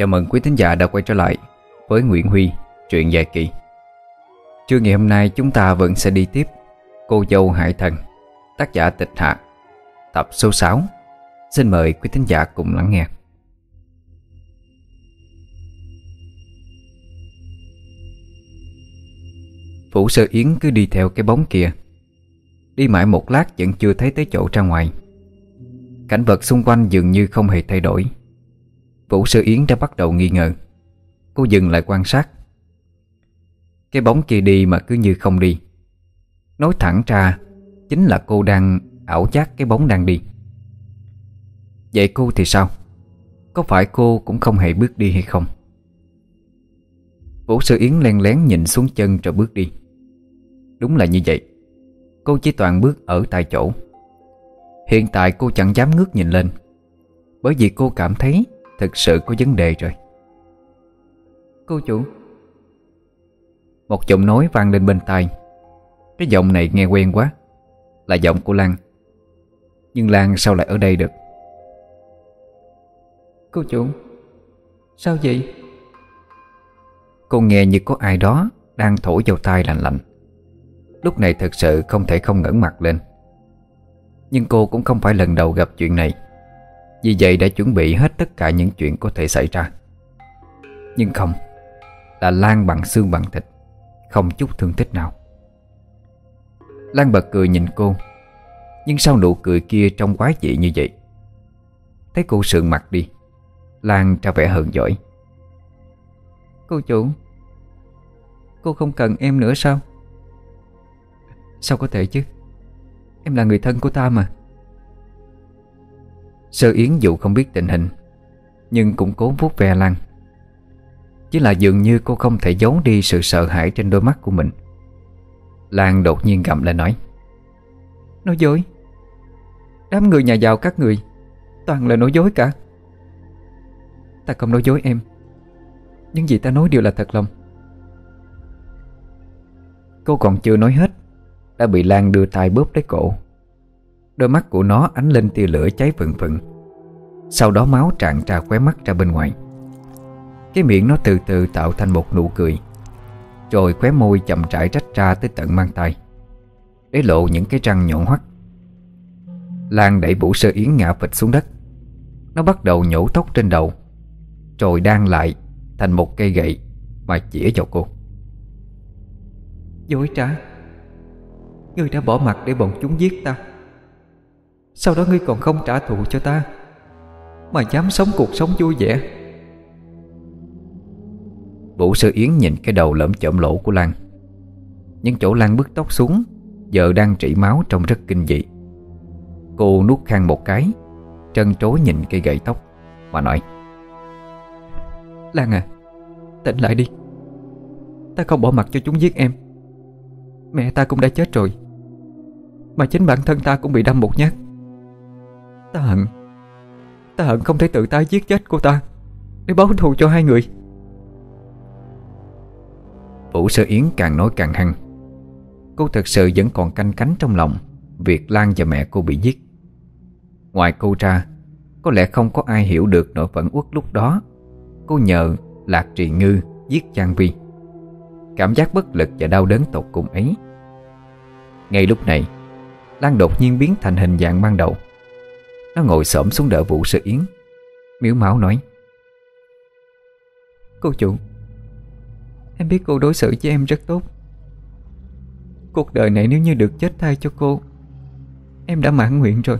Chào mừng quý thính giả đã quay trở lại với Nguyễn Huy, truyện dài kỳ. Trưa ngày hôm nay chúng ta vẫn sẽ đi tiếp Cô dâu Hải Thần, tác giả Tịch Hạ Tập số 6 Xin mời quý thính giả cùng lắng nghe. Vũ Sơ Yến cứ đi theo cái bóng kia. Đi mãi một lát vẫn chưa thấy tới chỗ ra ngoài. Cảnh vật xung quanh dường như không hề thay đổi. Vũ Sơ Yến đã bắt đầu nghi ngờ. Cô dừng lại quan sát. Cái bóng kia đi mà cứ như không đi. Nói thẳng ra, Chính là cô đang ảo giác cái bóng đang đi. Vậy cô thì sao? Có phải cô cũng không hề bước đi hay không? Vũ Sư Yến len lén nhìn xuống chân rồi bước đi. Đúng là như vậy. Cô chỉ toàn bước ở tại chỗ. Hiện tại cô chẳng dám ngước nhìn lên. Bởi vì cô cảm thấy Thực sự có vấn đề rồi. Cô chủ. Một giọng nói vang lên bên tai. Cái giọng này nghe quen quá Là giọng của Lan. Nhưng Lan sao lại ở đây được? Cô chủ Sao vậy? Cô nghe như có ai đó Đang thổi vào tai lạnh lạnh. Lúc này thật sự không thể không ngẩng mặt lên. Nhưng cô cũng không phải lần đầu gặp chuyện này vì vậy đã chuẩn bị hết tất cả những chuyện có thể xảy ra. Nhưng không, Là Lan bằng xương bằng thịt, Không chút thương tích nào. Lan bật cười nhìn cô, Nhưng sao nụ cười kia trông quá dị như vậy, Thấy cô sượng mặt đi, Lan ra vẻ hờn giỏi Cô chủ, Cô không cần em nữa sao? Sao có thể chứ? Em là người thân của ta mà. Sơ Yến dù không biết tình hình, Nhưng cũng cố vuốt ve Lan Chỉ là dường như cô không thể giấu đi sự sợ hãi trên đôi mắt của mình. Lan đột nhiên gặm lại nói Nói dối. Đám người nhà giàu các người, Toàn là nói dối cả. Ta không nói dối em, Những gì ta nói đều là thật lòng. Cô còn chưa nói hết, Đã bị Lan đưa tay bóp lấy cổ. Đôi mắt của nó ánh lên tia lửa cháy vừng vừng Sau đó máu tràn ra khóe mắt ra bên ngoài. Cái miệng nó từ từ tạo thành một nụ cười. Rồi khóe môi chậm rãi rách ra tới tận mang tay Để lộ những cái răng nhọn hoắt. Lan đẩy Vũ Sơ Yến ngã vịt xuống đất. Nó bắt đầu nhổ tóc trên đầu. Rồi đang lại Thành một cây gậy Mà chĩa vào cô. Dối trá. Ngươi đã bỏ mặt để bọn chúng giết ta. Sau đó ngươi còn không trả thù cho ta, Mà dám sống cuộc sống vui vẻ. Vũ Sơ Yến nhìn cái đầu lởm chởm lỗ của Lan. Những chỗ Lan bứt tóc xuống, Giờ đang trĩ máu trông rất kinh dị. Cô nuốt khăn một cái, Trân trối nhìn cây gậy tóc, Mà nói, Lan à Tỉnh lại đi. Ta không bỏ mặt cho chúng giết em. Mẹ ta cũng đã chết rồi, Mà chính bản thân ta cũng bị đâm một nhát. Ta hận. Ta hận không thể tự tay giết chết cô ta. Để báo thù cho hai người. Vũ Sơ Yến càng nói càng hăng. Cô thật sự vẫn còn canh cánh trong lòng Việc Lan và mẹ cô bị giết. Ngoài cô ra, Có lẽ không có ai hiểu được nỗi phẫn uất lúc đó. Cô nhờ Lạc Trì Ngư giết Trang Vi. Cảm giác bất lực và đau đớn tột cùng ấy. Ngay lúc này, Lan đột nhiên biến thành hình dạng ban đầu. Nó ngồi xổm xuống đỡ vụ sơ yến. Miếu máu nói, Cô chủ, Em biết cô đối xử với em rất tốt. Cuộc đời này nếu như được chết thay cho cô, Em đã mãn nguyện rồi.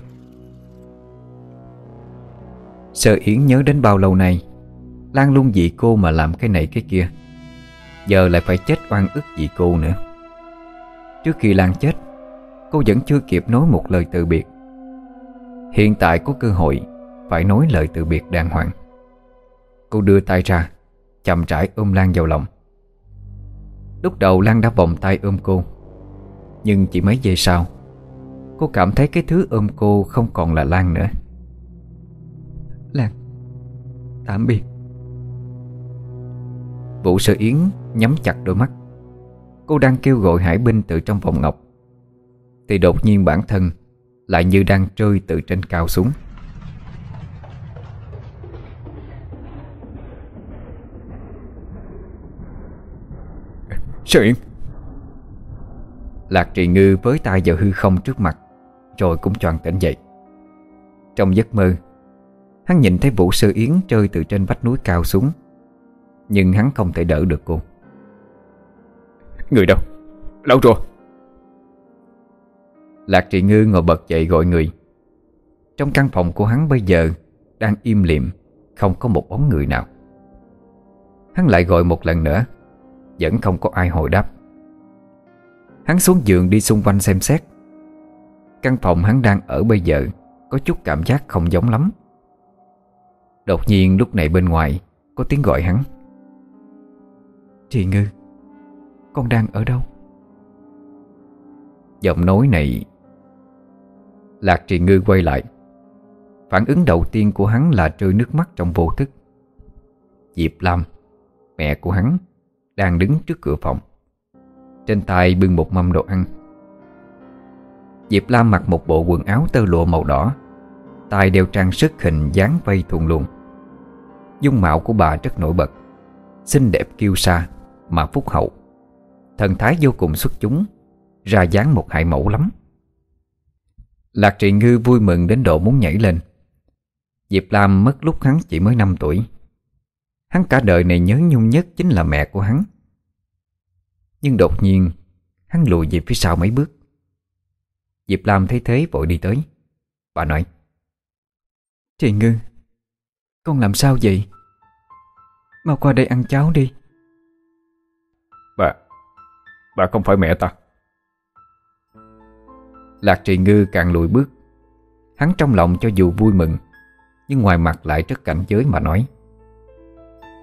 Sơ Yến nhớ đến bao lâu nay, Lan luôn vì cô mà làm cái này cái kia. Giờ lại phải chết oan ức vì cô nữa. Trước khi Lan chết, Cô vẫn chưa kịp nói một lời từ biệt. Hiện tại có cơ hội Phải nói lời từ biệt đàng hoàng. Cô đưa tay ra Chậm rãi ôm Lan vào lòng. Lúc đầu Lan đã vòng tay ôm cô Nhưng chỉ mấy giây sau Cô cảm thấy cái thứ ôm cô không còn là Lan nữa. Lan Tạm biệt. Vũ Sơ Yến nhắm chặt đôi mắt. Cô đang kêu gọi Hải binh từ trong vòng ngọc. Thì đột nhiên bản thân lại như đang rơi từ trên cao xuống. Sao Yên Lạc trì ngư với tay vào hư không trước mặt Rồi cũng choàng tỉnh dậy. Trong giấc mơ Hắn nhìn thấy vũ sư Yến rơi từ trên vách núi cao xuống Nhưng hắn không thể đỡ được cô. Người đâu? Lâu rồi. Lạc Trị ngư ngồi bật dậy gọi người. Trong căn phòng của hắn bây giờ Đang im lìm, Không có một bóng người nào. Hắn lại gọi một lần nữa, Vẫn không có ai hồi đáp. Hắn xuống giường đi xung quanh xem xét. Căn phòng hắn đang ở bây giờ Có chút cảm giác không giống lắm. Đột nhiên lúc này bên ngoài Có tiếng gọi hắn. Chị Ngư, Con đang ở đâu? Giọng nói này Lạc trì ngư quay lại. Phản ứng đầu tiên của hắn là rơi nước mắt trong vô thức. Diệp Lam, Mẹ của hắn, Đang đứng trước cửa phòng. Trên tay bưng một mâm đồ ăn. Diệp Lam mặc một bộ quần áo tơ lụa màu đỏ. Tay đeo trang sức hình dáng vây thùng luồng. Dung mạo của bà rất nổi bật. Xinh đẹp kiêu sa Mà phúc hậu. Thần thái vô cùng xuất chúng, Ra dáng một hại mẫu lắm. Lạc Trị ngư vui mừng đến độ muốn nhảy lên. Diệp Lam mất lúc hắn chỉ mới 5 tuổi. Hắn cả đời này nhớ nhung nhất chính là mẹ của hắn. Nhưng đột nhiên, Hắn lùi về phía sau mấy bước. Diệp Lam thấy thế vội đi tới. Bà nói Chị Ngư, Con làm sao vậy? Mau qua đây ăn cháo đi. Bà Bà không phải mẹ ta. Lạc trì ngư càng lùi bước. Hắn trong lòng cho dù vui mừng Nhưng ngoài mặt lại rất cảnh giới mà nói.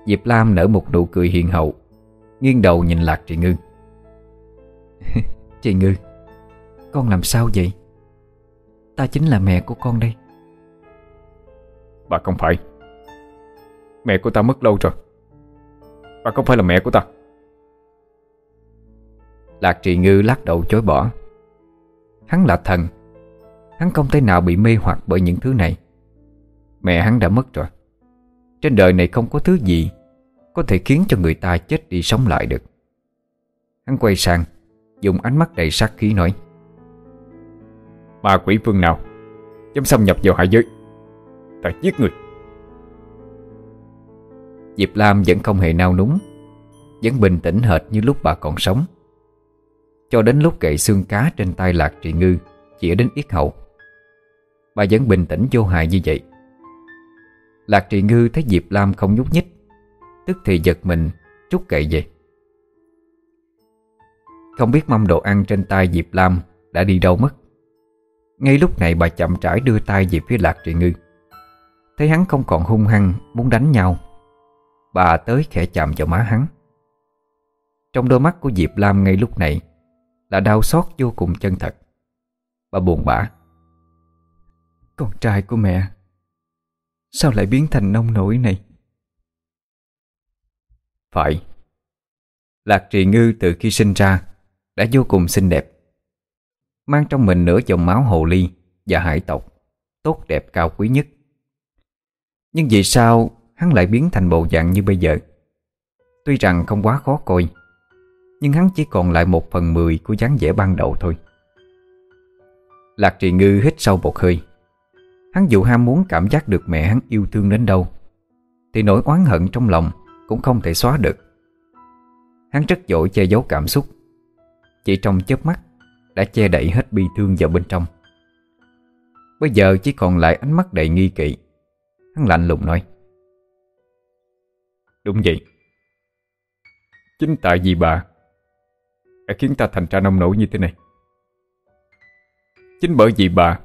Diệp Lam nở một nụ cười hiền hậu Nghiêng đầu nhìn Lạc trì ngư. Chị Ngư Con làm sao vậy? Ta chính là mẹ của con đây. Bà không phải. Mẹ của ta mất lâu rồi. Bà không phải là mẹ của ta. Lạc trì ngư lắc đầu chối bỏ Hắn là thần. Hắn không thể nào bị mê hoặc bởi những thứ này. Mẹ hắn đã mất rồi. Trên đời này không có thứ gì Có thể khiến cho người ta chết đi sống lại được. Hắn quay sang Dùng ánh mắt đầy sát khí nói Ma quỷ phương nào Dám xâm nhập vào hạ giới? Ta giết người. Diệp Lam vẫn không hề nao núng Vẫn bình tĩnh hệt như lúc bà còn sống cho đến lúc gậy xương cá trên tay Lạc Trị Ngư Chỉ đến yết hậu Bà vẫn bình tĩnh vô hại như vậy. Lạc Trị Ngư thấy Diệp Lam không nhúc nhích, Tức thì giật mình chút gậy về. Không biết mâm đồ ăn trên tay Diệp Lam Đã đi đâu mất. Ngay lúc này bà chậm rãi đưa tay về phía Lạc Trị Ngư. Thấy hắn không còn hung hăng, Muốn đánh nhau, Bà tới khẽ chạm vào má hắn. Trong đôi mắt của Diệp Lam ngay lúc này là đau xót vô cùng chân thật. Bà buồn bã. Con trai của mẹ, Sao lại biến thành nông nổi này? Phải. Lạc trì ngư từ khi sinh ra Đã vô cùng xinh đẹp, Mang trong mình nửa dòng máu hồ ly Và hải tộc Tốt đẹp cao quý nhất. Nhưng vì sao hắn lại biến thành bộ dạng như bây giờ? Tuy rằng không quá khó coi nhưng hắn chỉ còn lại một phần mười của dáng vẻ ban đầu thôi. Lạc trì ngư hít sâu một hơi. Hắn dù ham muốn cảm giác được mẹ hắn yêu thương đến đâu, Thì nỗi oán hận trong lòng Cũng không thể xóa được. Hắn rất dội che giấu cảm xúc, Chỉ trong chớp mắt Đã che đậy hết bi thương vào bên trong. Bây giờ chỉ còn lại ánh mắt đầy nghi kỵ, Hắn lạnh lùng nói. Đúng vậy. Chính tại vì bà đã khiến ta thành ra nông nổi như thế này. Chính bởi vì bà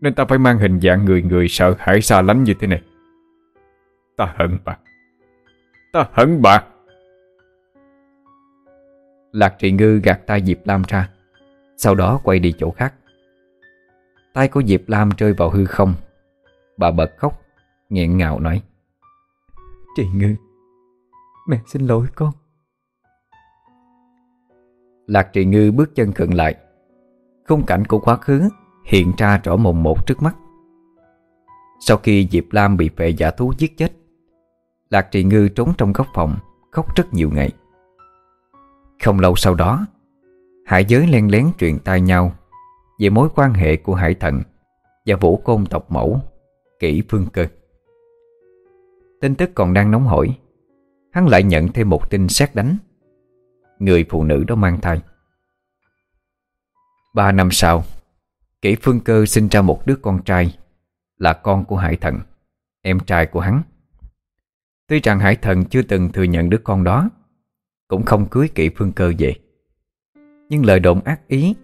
Nên ta phải mang hình dạng người người sợ hãi xa lánh như thế này. Ta hận bà. Ta hận bà. Lạc trị ngư gạt tay Diệp Lam ra Sau đó quay đi chỗ khác. Tay của Diệp Lam rơi vào hư không. Bà bật khóc nghẹn ngào nói Chị Ngư Mẹ xin lỗi con Lạc trì ngư bước chân khựng lại. Khung cảnh của quá khứ Hiện ra rõ mồn một trước mắt. Sau khi Diệp Lam bị vệ giả thú giết chết, Lạc trì ngư trốn trong góc phòng, Khóc rất nhiều ngày. Không lâu sau đó, Hải giới len lén truyền tai nhau Về mối quan hệ của hải thần Và vũ côn tộc mẫu Kỷ phương cơ. Tin tức còn đang nóng hổi, Hắn lại nhận thêm một tin xét đánh. Người phụ nữ đó mang thai. Ba năm sau Kỷ phương cơ sinh ra một đứa con trai Là con của hải thần, Em trai của hắn. Tuy rằng hải thần chưa từng thừa nhận đứa con đó, Cũng không cưới kỷ phương cơ về. Nhưng lời đồn ác ý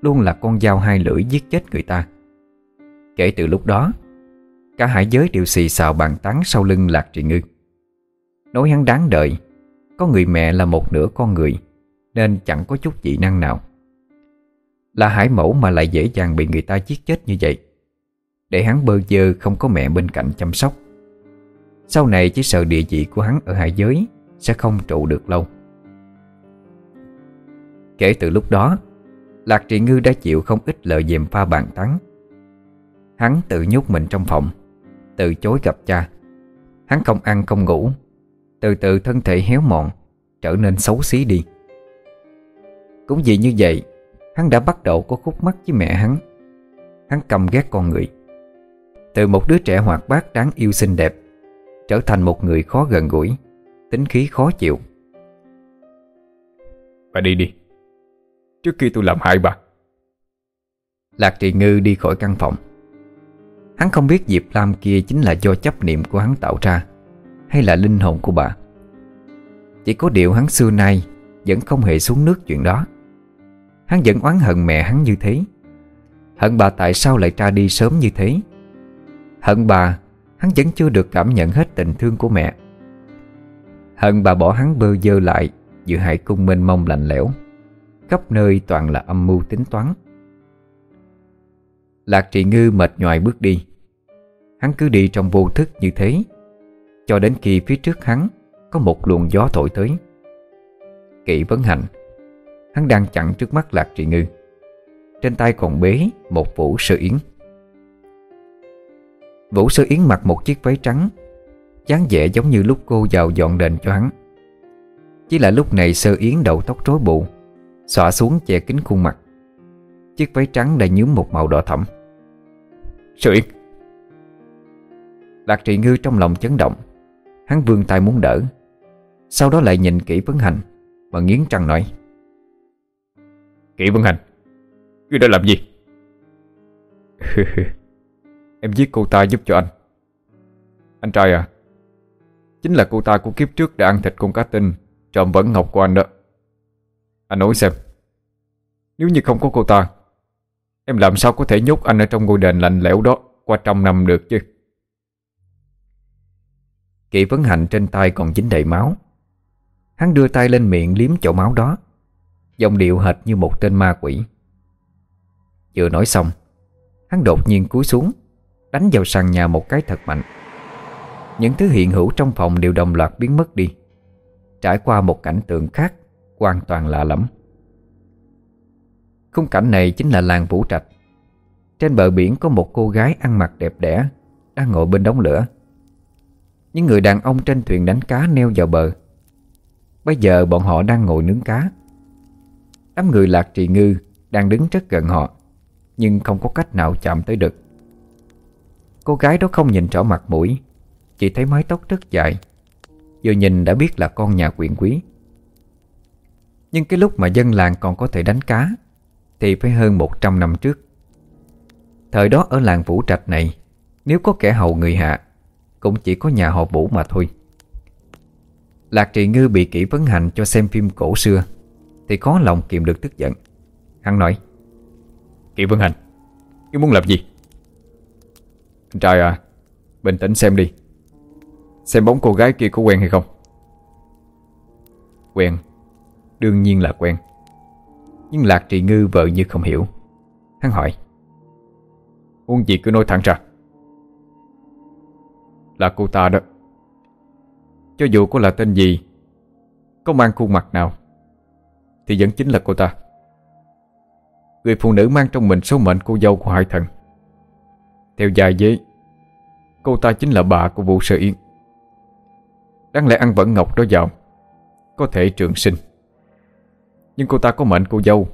Luôn là con dao hai lưỡi giết chết người ta. Kể từ lúc đó, Cả hải giới đều xì xào bàn tán sau lưng Lạc Trị Ngư. Nói hắn đáng đợi Có người mẹ là một nửa con người nên chẳng có chút dị năng nào. Là hải mẫu mà lại dễ dàng bị người ta giết chết như vậy. Để hắn bơ dơ không có mẹ bên cạnh chăm sóc. Sau này chỉ sợ địa vị của hắn ở hải giới Sẽ không trụ được lâu. Kể từ lúc đó, Lạc Trị Ngư đã chịu không ít lời dèm pha bàn tán. Hắn tự nhốt mình trong phòng, Từ chối gặp cha. Hắn không ăn không ngủ, Từ từ thân thể héo mòn Trở nên xấu xí đi. Cũng vì như vậy Hắn đã bắt đầu có khúc mắc với mẹ hắn. Hắn căm ghét con người. Từ một đứa trẻ hoạt bát đáng yêu xinh đẹp Trở thành một người khó gần gũi Tính khí khó chịu. Bà đi đi. Trước khi tôi làm hại bà. Lạc Trì Ngư đi khỏi căn phòng. Hắn không biết Diệp Lam kia chính là do chấp niệm của hắn tạo ra Hay là linh hồn của bà. Chỉ có điều hắn xưa nay Vẫn không hề xuống nước chuyện đó Hắn vẫn oán hận mẹ hắn như thế. Hận bà tại sao lại ra đi sớm như thế? Hận bà, Hắn vẫn chưa được cảm nhận hết tình thương của mẹ. Hận bà bỏ hắn bơ dơ lại Giữa hải cung mênh mông lạnh lẽo. Khắp nơi toàn là âm mưu tính toán. Lạc trị ngư mệt nhoài bước đi. Hắn cứ đi trong vô thức như thế. Cho đến khi phía trước hắn Có một luồng gió thổi tới. Kỵ vấn hành Hắn đang chặn trước mắt Lạc trị ngư. Trên tay còn bế một vũ sơ yến. Vũ sơ yến mặc một chiếc váy trắng, dáng vẻ giống như lúc cô vào dọn đền cho hắn. Chỉ là lúc này sơ yến đầu tóc rối bù Xọa xuống che kín khuôn mặt. Chiếc váy trắng đã nhuốm một màu đỏ thẫm. Sơ Yến! Lạc trị ngư trong lòng chấn động. Hắn vươn tay muốn đỡ. Sau đó lại nhìn kỹ vấn hành và nghiến răng nói. Kỵ Vân Hành. Ngươi đã làm gì? Em giết cô ta giúp cho anh. Anh trai à Chính là cô ta của kiếp trước đã ăn thịt con cá tinh, Trộm vẫn ngọc của anh đó. Anh nói xem, Nếu như không có cô ta, Em làm sao có thể nhốt anh ở trong ngôi đền lạnh lẽo đó Qua trăm năm được chứ? Kỵ vấn hành trên tay còn dính đầy máu. Hắn đưa tay lên miệng liếm chỗ máu đó dòng điệu hệt như một tên ma quỷ. Vừa nói xong, Hắn đột nhiên cúi xuống, Đánh vào sàn nhà một cái thật mạnh. Những thứ hiện hữu trong phòng đều đồng loạt biến mất đi. Trải qua một cảnh tượng khác, Hoàn toàn lạ lẫm. Khung cảnh này chính là làng Vũ Trạch. Trên bờ biển có một cô gái ăn mặc đẹp đẽ, Đang ngồi bên đống lửa. Những người đàn ông trên thuyền đánh cá neo vào bờ. Bây giờ bọn họ đang ngồi nướng cá. Đám người lạc trì ngư Đang đứng rất gần họ, Nhưng không có cách nào chạm tới được. Cô gái đó không nhìn rõ mặt mũi, Chỉ thấy mái tóc rất dài, Vừa nhìn đã biết là con nhà quyền quý. Nhưng cái lúc mà dân làng còn có thể đánh cá, Thì phải hơn 100 năm trước. Thời đó ở làng Vũ Trạch này, Nếu có kẻ hầu người hạ, Cũng chỉ có nhà họ Vũ mà thôi. Lạc Trị Ngư bị kỹ vấn hành cho xem phim cổ xưa. Thì có lòng kiềm được tức giận. Hắn nói Kỵ Vân Hành, Ngươi muốn làm gì? Anh trai à Bình tĩnh xem đi. Xem bóng cô gái kia có quen hay không. Quen, Đương nhiên là quen. Nhưng Lạc Trị Ngư vợ như không hiểu. Hắn hỏi, Muốn gì cứ nói thẳng ra? Là cô ta đó. Cho dù có là tên gì, Có mang khuôn mặt nào thì vẫn chính là cô ta. Người phụ nữ mang trong mình số mệnh cô dâu của hai thần. Theo dài dế, Cô ta chính là bà của vụ sơ yên Đáng lẽ ăn vẫn ngọc đó vào, Có thể trường sinh. Nhưng cô ta có mệnh cô dâu.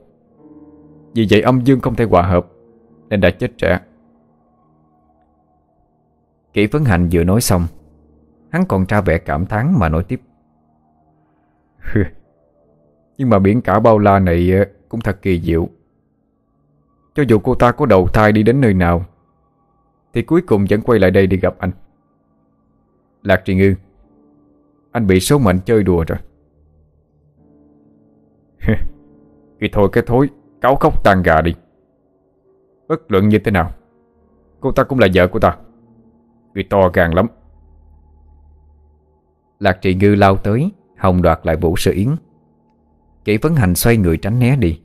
Vì vậy âm dương không thể hòa hợp, Nên đã chết trẻ. Kỷ Vấn Hạnh vừa nói xong, Hắn còn tra vẻ cảm thán mà nói tiếp. Nhưng mà biển cả bao la này ờ, Cũng thật kỳ diệu. Cho dù cô ta có đầu thai đi đến nơi nào, Thì cuối cùng vẫn quay lại đây đi gặp anh. Lạc Trì Ngư, Anh bị số mệnh chơi đùa rồi. Thì thôi, cái thối Cáo khóc tan gà đi. Bất luận như thế nào, Cô ta cũng là vợ của ta. Người to gan lắm. Lạc Trì Ngư lao tới Hồng đoạt lại Vũ Sơ Yến. Kỷ Vấn Hành xoay người tránh né đi.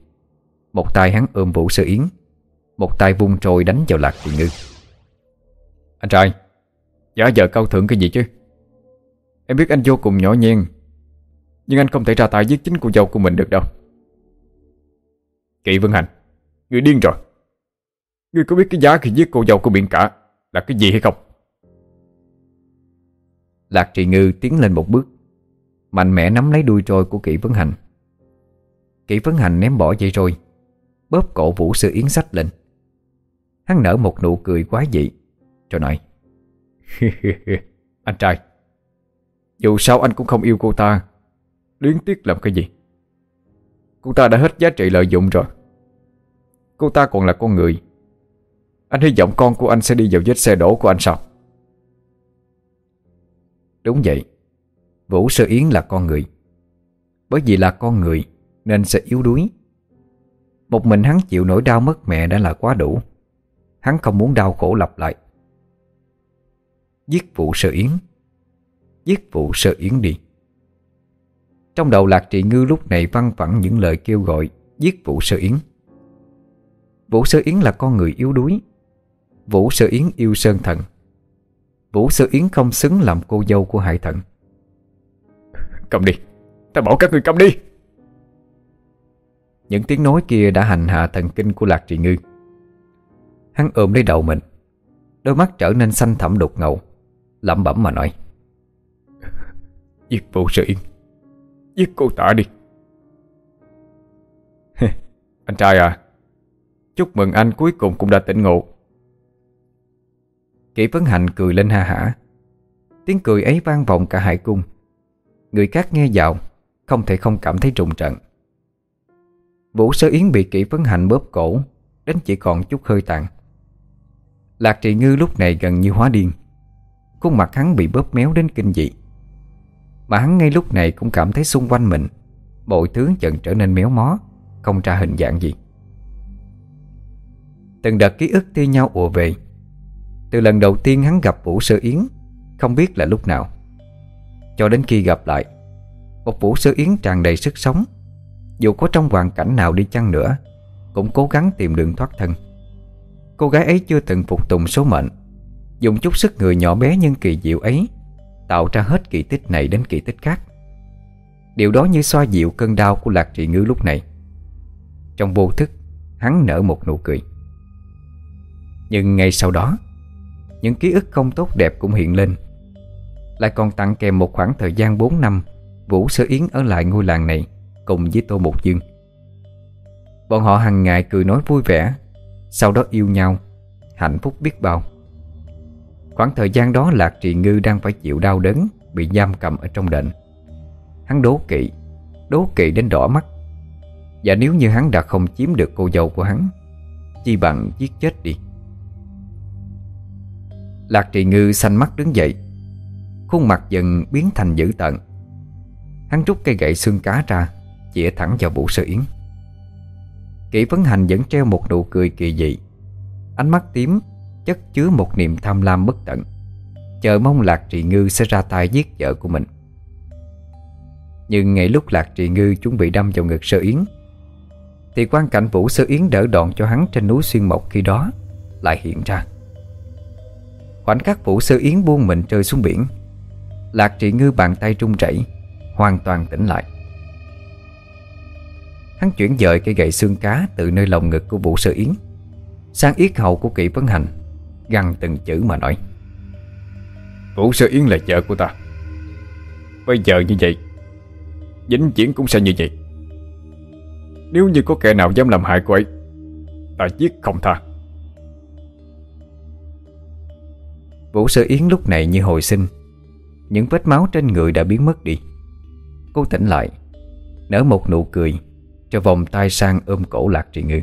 Một tay hắn ôm Vũ Sơ Yến, Một tay vung trôi đánh vào Lạc Trị Ngư. Anh trai, Giả vợ cao thượng cái gì chứ? Em biết anh vô cùng nhỏ nhen, Nhưng anh không thể ra tay giết chính cô dâu của mình được đâu. Kỵ Vân Hành, Người điên rồi. Người có biết cái giá khi giết cô dâu của biển cả Là cái gì hay không? Lạc Trì Ngư tiến lên một bước, Mạnh mẽ nắm lấy đuôi trôi của Kỵ Vấn Hành. Kỷ Vấn Hành ném bỏ vậy rồi, Bóp cổ Vũ Sư Yến sách lên. Hắn nở một nụ cười quá dị Rồi nói Anh trai Dù sao anh cũng không yêu cô ta Luyến tiếc làm cái gì? Cô ta đã hết giá trị lợi dụng rồi. Cô ta còn là con người. Anh hy vọng con của anh sẽ đi vào vết xe đổ của anh sao? Đúng vậy Vũ Sơ Yến là con người. Bởi vì là con người nên sẽ yếu đuối. Một mình hắn chịu nỗi đau mất mẹ đã là quá đủ. Hắn không muốn đau khổ lặp lại. Giết Vũ Sơ Yến. Giết Vũ Sơ Yến đi. Trong đầu Lạc Trị Ngư lúc này văng vẳng những lời kêu gọi, Giết Vũ Sơ Yến. Vũ Sơ Yến là con người yếu đuối. Vũ Sơ Yến yêu Sơn Thần. Vũ Sơ Yến không xứng làm cô dâu của Hải Thần. Cầm đi. Ta bảo các người cầm đi. Những tiếng nói kia đã hành hạ thần kinh của Lạc Trì Ngư. Hắn ôm lấy đầu mình Đôi mắt trở nên xanh thẳm đục ngầu lẩm bẩm mà nói Giết Vũ Sơ Yến Giết cô ta đi. Anh trai à Chúc mừng anh cuối cùng cũng đã tỉnh ngộ. Kỷ Vấn Hạnh cười lên ha hả. Tiếng cười ấy vang vọng cả hải cung. Người khác nghe vào Không thể không cảm thấy trùng trận Vũ Sơ Yến bị kỹ Vấn Hạnh bóp cổ, Đến chỉ còn chút hơi tàn. Lạc Trị Ngư lúc này gần như hóa điên. Khuôn mặt hắn bị bóp méo đến kinh dị. Mà hắn ngay lúc này cũng cảm thấy xung quanh mình, Mọi thứ dần trở nên méo mó, Không ra hình dạng gì. Từng đợt ký ức thi nhau ùa về. Từ lần đầu tiên hắn gặp Vũ Sơ Yến, Không biết là lúc nào. Cho đến khi gặp lại, Một Vũ Sơ Yến tràn đầy sức sống dù có trong hoàn cảnh nào đi chăng nữa, Cũng cố gắng tìm đường thoát thân. Cô gái ấy chưa từng phục tùng số mệnh. Dùng chút sức người nhỏ bé nhưng kỳ diệu ấy, Tạo ra hết kỳ tích này đến kỳ tích khác. Điều đó như xoa dịu cơn đau của Lạc Trị Ngư lúc này. Trong vô thức, Hắn nở một nụ cười. Nhưng ngay sau đó, những ký ức không tốt đẹp cũng hiện lên. Lại còn tặng kèm một khoảng thời gian 4 năm, Vũ Sơ Yến ở lại ngôi làng này. Cùng với Tô Mục Dương. Bọn họ hàng ngày cười nói vui vẻ, Sau đó yêu nhau, Hạnh phúc biết bao. Khoảng thời gian đó Lạc Trì Ngư đang phải chịu đau đớn, Bị giam cầm ở trong đền. Hắn đố kỵ Đố kỵ đến đỏ mắt. Và nếu như hắn đã không chiếm được cô dâu của hắn, Chi bằng giết chết đi. Lạc trì ngư xanh mắt đứng dậy, Khuôn mặt dần biến thành dữ tợn. Hắn rút cây gậy xương cá ra Chỉa thẳng vào Vũ Sơ Yến. Kỷ Vấn Hành vẫn treo một nụ cười kỳ dị. Ánh mắt tím Chất chứa một niềm tham lam bất tận. Chờ mong Lạc Trì Ngư sẽ ra tay giết vợ của mình. Nhưng ngay lúc Lạc Trì Ngư chuẩn bị đâm vào ngực Sơ Yến, Thì quan cảnh Vũ Sơ Yến đỡ đòn cho hắn trên núi Xuyên Mộc khi đó Lại hiện ra. Khoảnh khắc Vũ Sơ Yến buông mình rơi xuống biển, Lạc trị ngư bàn tay trung chảy, Hoàn toàn tỉnh lại. Hắn chuyển dời cây gậy xương cá Từ nơi lồng ngực của Vũ Sơ Yến Sang yết hầu của kỵ vấn hành Găng từng chữ mà nói. Vũ Sơ Yến là vợ của ta. Bây giờ như vậy Vĩnh viễn cũng sẽ như vậy. Nếu như có kẻ nào dám làm hại cô ấy Ta giết không tha. Vũ Sơ Yến lúc này như hồi sinh Những vết máu trên người đã biến mất đi. Cô tỉnh lại Nở một nụ cười Cho vòng tay sang ôm cổ Lạc Trì Ngư.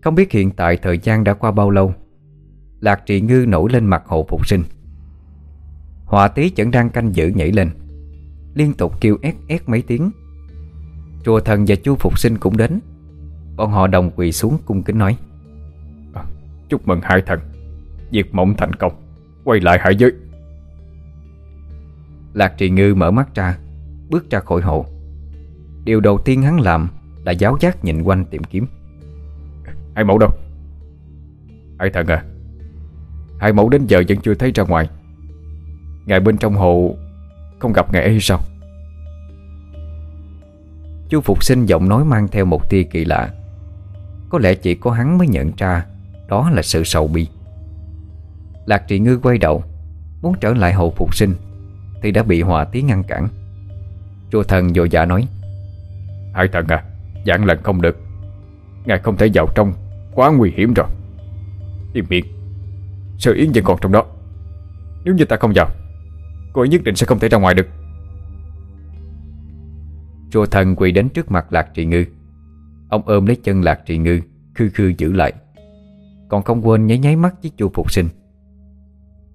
Không biết hiện tại thời gian đã qua bao lâu Lạc Trì Ngư nổi lên mặt hồ phục sinh. Họa tí vẫn đang canh giữ nhảy lên Liên tục kêu ét ét mấy tiếng. Chùa thần và chu phục sinh cũng đến Bọn họ đồng quỳ xuống cung kính nói. À, Chúc mừng hai thần Diệt mộng thành công Quay lại hải giới. Lạc trì ngư mở mắt ra Bước ra khỏi hộ Điều đầu tiên hắn làm Là giáo giác nhìn quanh tìm kiếm. Hai mẫu đâu? Hai thần à? Hai mẫu đến giờ vẫn chưa thấy ra ngoài. Ngài bên trong hồ Không gặp ngài ấy sao? Chu Phục sinh giọng nói mang theo một tia kỳ lạ. Có lẽ chỉ có hắn mới nhận ra Đó là sự sầu bi. Lạc trị ngư quay đầu Muốn trở lại hồ phục sinh Thì đã bị họa tí ngăn cản. Chùa thần dội dạ nói Hai thần à Dạng lần không được. Ngài không thể vào trong, Quá nguy hiểm rồi. Im miệng. Sơ yến vẫn còn trong đó. Nếu như ta không vào, Cô ấy nhất định sẽ không thể ra ngoài được. Chùa thần quỳ đến trước mặt Lạc Trì Ngư. Ông ôm lấy chân Lạc Trì Ngư, Khư khư giữ lại. Còn không quên nháy nháy mắt với chu Phục Sinh.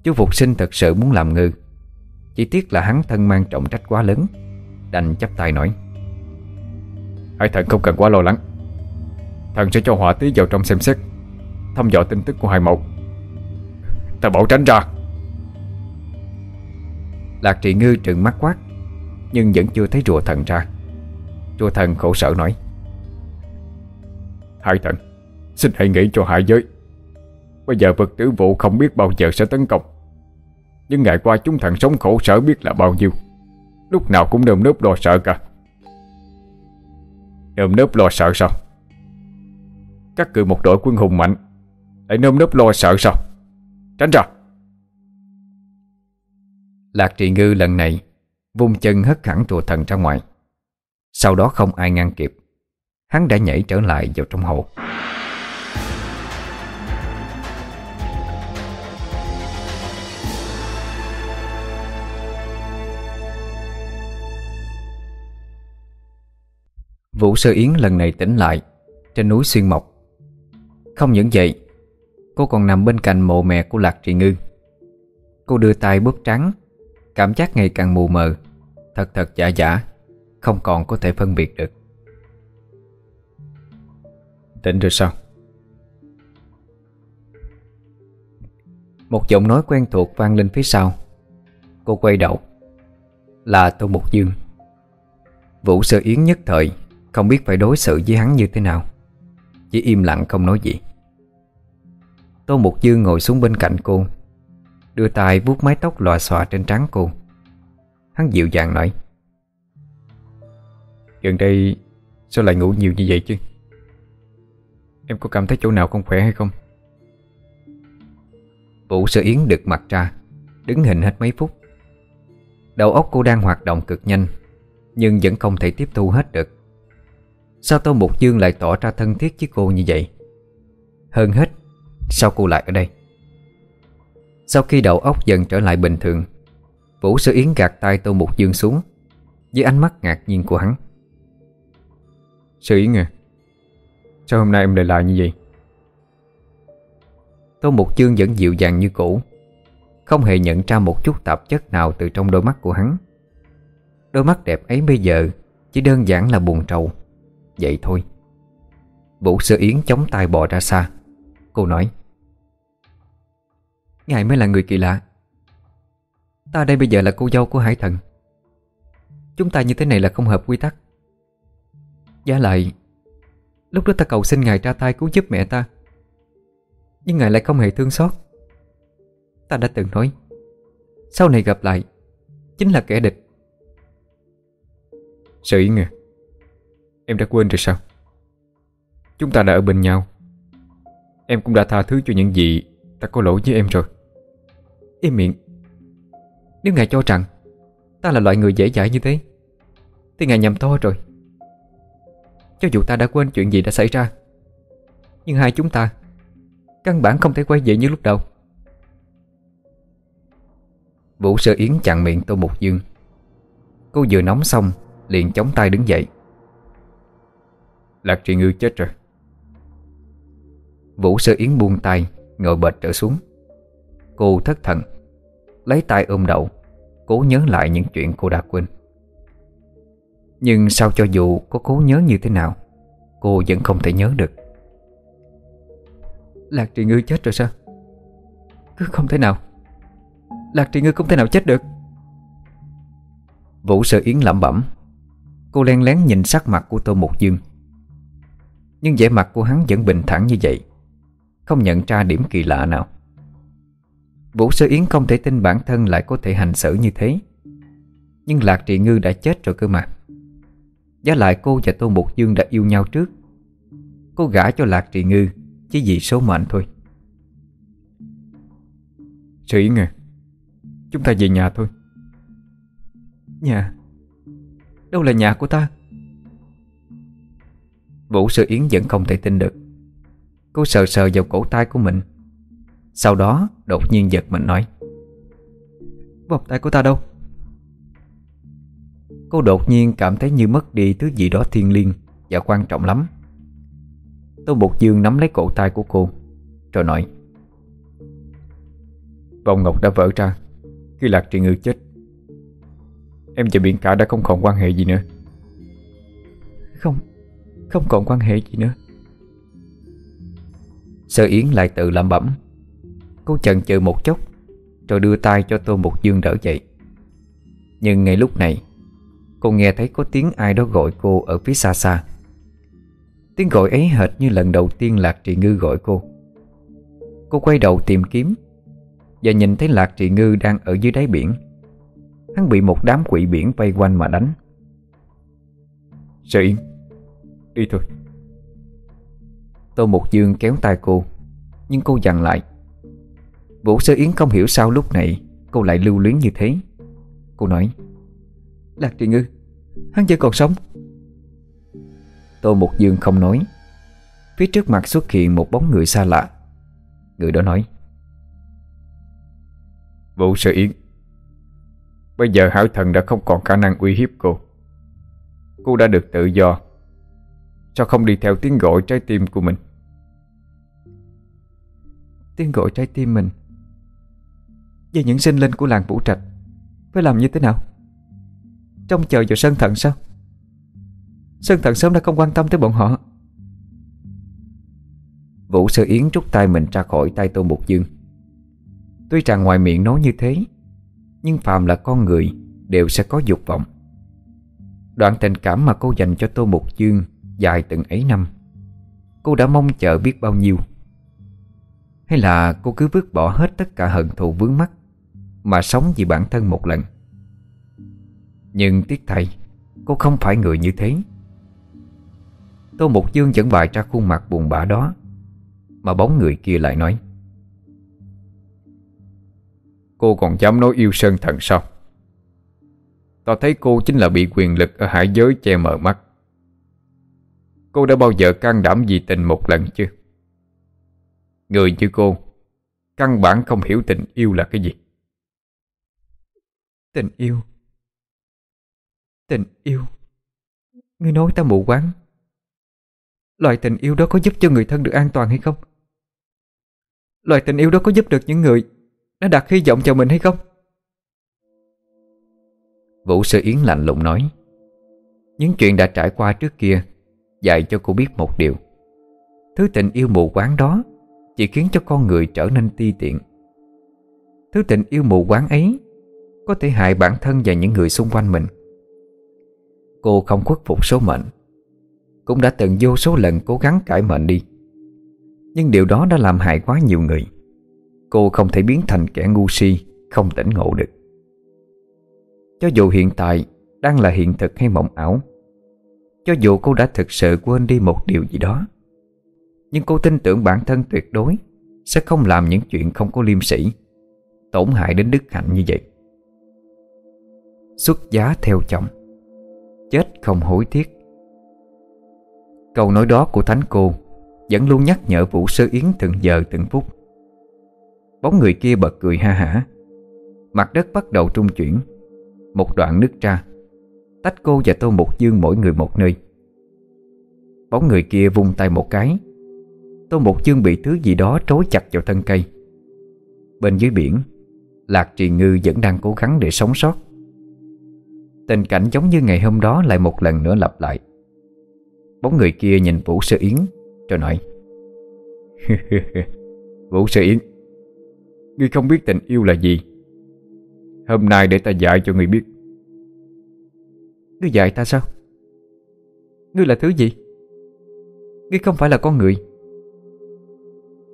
Chú Phục Sinh thật sự muốn làm ngư Chỉ tiếc là hắn thân mang trọng trách quá lớn, Đành chấp tay nói. Hai thần không cần quá lo lắng. Thần sẽ cho họa tí vào trong xem xét Thăm dò tin tức của hai mẫu. Ta bảo tránh ra. Lạc trị ngư trừng mắt quát Nhưng vẫn chưa thấy rùa thần ra. Rùa thần khổ sở nói. Hai thần Xin hãy nghĩ cho hải giới. Bây giờ vật tử vụ không biết bao giờ sẽ tấn công. Nhưng ngày qua chúng thần sống khổ sở biết là bao nhiêu. Lúc nào cũng nơm nớp lo sợ cả Nơm nớp lo sợ sao? Các cự một đội quân hùng mạnh, Lại nơm nớp lo sợ sao? Tránh ra! Lạc trì ngư lần này, Vung chân hất hẳn rùa thần ra ngoài. Sau đó không ai ngăn kịp, Hắn đã nhảy trở lại vào trong hồ. Vũ Sơ Yến lần này tỉnh lại, Trên núi Xuyên Mộc. Không những vậy, Cô còn nằm bên cạnh mộ mẹ của Lạc Trị Ngư. Cô đưa tay bóp trắng, Cảm giác ngày càng mù mờ, Thật thật giả giả, Không còn có thể phân biệt được. Tỉnh rồi sao? Một giọng nói quen thuộc vang lên phía sau. Cô quay đầu, Là Tô Mục Dương. Vũ Sơ Yến nhất thời không biết phải đối xử với hắn như thế nào. Chỉ im lặng không nói gì. Tô Mục Dương ngồi xuống bên cạnh cô, Đưa tay vuốt mái tóc lòa xòa trên trán cô. Hắn dịu dàng nói, Gần đây Sao lại ngủ nhiều như vậy chứ? Em có cảm thấy chỗ nào không khỏe hay không? Vũ Sơ Yến được mặt ra, Đứng hình hết mấy phút. Đầu óc cô đang hoạt động cực nhanh, Nhưng vẫn không thể tiếp thu hết được. Sao Tô Mục Dương lại tỏ ra thân thiết với cô như vậy? Hơn hết Sao cô lại ở đây? Sau khi đầu óc dần trở lại bình thường Vũ Sơ Yến gạt tay Tô Mục Dương xuống Với ánh mắt ngạc nhiên của hắn. Sơ Yến à Sao hôm nay em lại lại như vậy? Tô Mục Dương vẫn dịu dàng như cũ Không hề nhận ra một chút tạp chất nào Từ trong đôi mắt của hắn. Đôi mắt đẹp ấy bây giờ Chỉ đơn giản là buồn trầu Vậy thôi. Vũ Sơ Yến chống tay bò ra xa. Cô nói, Ngài mới là người kỳ lạ. Ta đây bây giờ là cô dâu của Hải Thần. Chúng ta như thế này là không hợp quy tắc. Giá lại, Lúc đó ta cầu xin Ngài ra tay cứu giúp mẹ ta, Nhưng Ngài lại không hề thương xót. Ta đã từng nói, Sau này gặp lại, Chính là kẻ địch. Sự Yến à Em đã quên rồi sao? Chúng ta đã ở bên nhau. Em cũng đã tha thứ cho những gì Ta có lỗi với em rồi. Im miệng. Nếu ngài cho rằng Ta là loại người dễ dãi như thế, Thì ngài nhầm to rồi. Cho dù ta đã quên chuyện gì đã xảy ra, Nhưng hai chúng ta Căn bản không thể quay về như lúc đầu. Vũ Sơ Yến chặn miệng Tô Mục Dương. Cô vừa nóng xong, Liền chống tay đứng dậy. Lạc Trì Ngư chết rồi. Vũ Sơ Yến buông tay, Ngồi bệt trở xuống. Cô thất thần, Lấy tay ôm đầu, Cố nhớ lại những chuyện cô đã quên. Nhưng sao cho dù có cố nhớ như thế nào, Cô vẫn không thể nhớ được. Lạc Trì Ngư chết rồi sao? Cứ không thể nào. Lạc Trì Ngư không thể nào chết được. Vũ Sơ Yến lẩm bẩm. Cô len lén nhìn sắc mặt của Tô Mục Dương. Nhưng vẻ mặt của hắn vẫn bình thản như vậy, Không nhận ra điểm kỳ lạ nào. Vũ Sơ Yến không thể tin bản thân lại có thể hành xử như thế. Nhưng Lạc Trị Ngư đã chết rồi cơ mà. Giá lại cô và Tô Mục Dương đã yêu nhau trước. Cô gả cho Lạc Trị Ngư Chỉ vì số mệnh thôi. Sơ Yến à Chúng ta về nhà thôi. Nhà? Đâu là nhà của ta? Vũ Sơ Yến vẫn không thể tin được. Cô sờ sờ vào cổ tay của mình. Sau đó, đột nhiên giật mình nói Vòng tay của ta đâu? Cô đột nhiên cảm thấy như mất đi thứ gì đó thiêng liêng Và quan trọng lắm. Tô Bột Dương nắm lấy cổ tay của cô, Rồi nói Vòng ngọc đã vỡ ra Khi Lạc Trị Ngư chết. Em và Biển Cả đã không còn quan hệ gì nữa. Không không còn quan hệ gì nữa. Sơ Yến lại tự làm bẩm. Cô chần chừ một chút Rồi đưa tay cho Tô Mục Dương đỡ dậy. Nhưng ngay lúc này, Cô nghe thấy có tiếng ai đó gọi cô Ở phía xa xa. Tiếng gọi ấy hệt như lần đầu tiên Lạc Trị Ngư gọi cô. Cô quay đầu tìm kiếm Và nhìn thấy Lạc Trị Ngư đang ở dưới đáy biển. Hắn bị một đám quỷ biển vây quanh mà đánh. Sơ Yến Đi thôi. Tô Mục Dương kéo tay cô, Nhưng cô dặn lại. Vũ Sơ Yến không hiểu sao lúc này Cô lại lưu luyến như thế. Cô nói, Lạc Trị Ngư, Hắn vẫn còn sống. Tô Mục Dương không nói. Phía trước mặt xuất hiện một bóng người xa lạ. Người đó nói, Vũ Sơ Yến, Bây giờ Hảo Thần đã không còn khả năng uy hiếp cô. Cô đã được tự do Sao không đi theo tiếng gọi trái tim của mình? Tiếng gọi trái tim mình Về những sinh linh của làng Vũ Trạch Phải làm như thế nào? Trông chờ vào Sơn thận sao? Sơn thận sớm đã không quan tâm tới bọn họ. Vũ Sơ Yến rút tay mình ra khỏi tay Tô Mục Dương. Tuy rằng ngoài miệng nói như thế, Nhưng phàm là con người Đều sẽ có dục vọng. Đoạn tình cảm mà cô dành cho Tô Mục Dương Dài từng ấy năm. Cô đã mong chờ biết bao nhiêu? Hay là cô cứ vứt bỏ hết tất cả hận thù vướng mắt Mà sống vì bản thân một lần? Nhưng tiếc thay, Cô không phải người như thế. Tô Mục Dương vẫn bày ra khuôn mặt buồn bã đó, Mà bóng người kia lại nói, Cô còn dám nói yêu Sơn Thần sao? Tao thấy cô chính là bị quyền lực Ở hải giới che mờ mắt. Cô đã bao giờ can đảm vì tình một lần chưa? Người như cô Căn bản không hiểu tình yêu là cái gì. Tình yêu. Tình yêu. Ngươi nói ta mù quáng. Loại tình yêu đó có giúp cho người thân được an toàn hay không? Loại tình yêu đó có giúp được những người Đã đặt hy vọng vào mình hay không? Vũ Sư Yến lạnh lùng nói Những chuyện đã trải qua trước kia Dạy cho cô biết một điều. Thứ tình yêu mù quáng đó Chỉ khiến cho con người trở nên ti tiện. Thứ tình yêu mù quáng ấy Có thể hại bản thân và những người xung quanh mình. Cô không khuất phục số mệnh, Cũng đã từng vô số lần cố gắng cải mệnh đi. Nhưng điều đó đã làm hại quá nhiều người. Cô không thể biến thành kẻ ngu si, Không tỉnh ngộ được. Cho dù hiện tại Đang là hiện thực hay mộng ảo cho dù cô đã thực sự quên đi một điều gì đó, Nhưng cô tin tưởng bản thân tuyệt đối Sẽ không làm những chuyện không có liêm sĩ Tổn hại đến đức hạnh như vậy. Xuất giá theo chồng, Chết không hối tiếc. Câu nói đó của Thánh Cô Vẫn luôn nhắc nhở Vũ Sơ Yến từng giờ từng phút. Bóng người kia bật cười ha hả. Mặt đất bắt đầu trung chuyển, Một đoạn nứt ra. Tách cô và Tô Mục Dương mỗi người một nơi. Bóng người kia vung tay một cái. Tô Mục Dương bị thứ gì đó trói chặt vào thân cây. Bên dưới biển, Lạc Trì Ngư vẫn đang cố gắng để sống sót. Tình cảnh giống như ngày hôm đó lại một lần nữa lặp lại. Bóng người kia nhìn Vũ Sơ Yến, Rồi nói, Vũ Sơ Yến, Ngươi không biết tình yêu là gì. Hôm nay để ta dạy cho ngươi biết Ngươi dạy ta sao? Ngươi là thứ gì? Ngươi không phải là con người.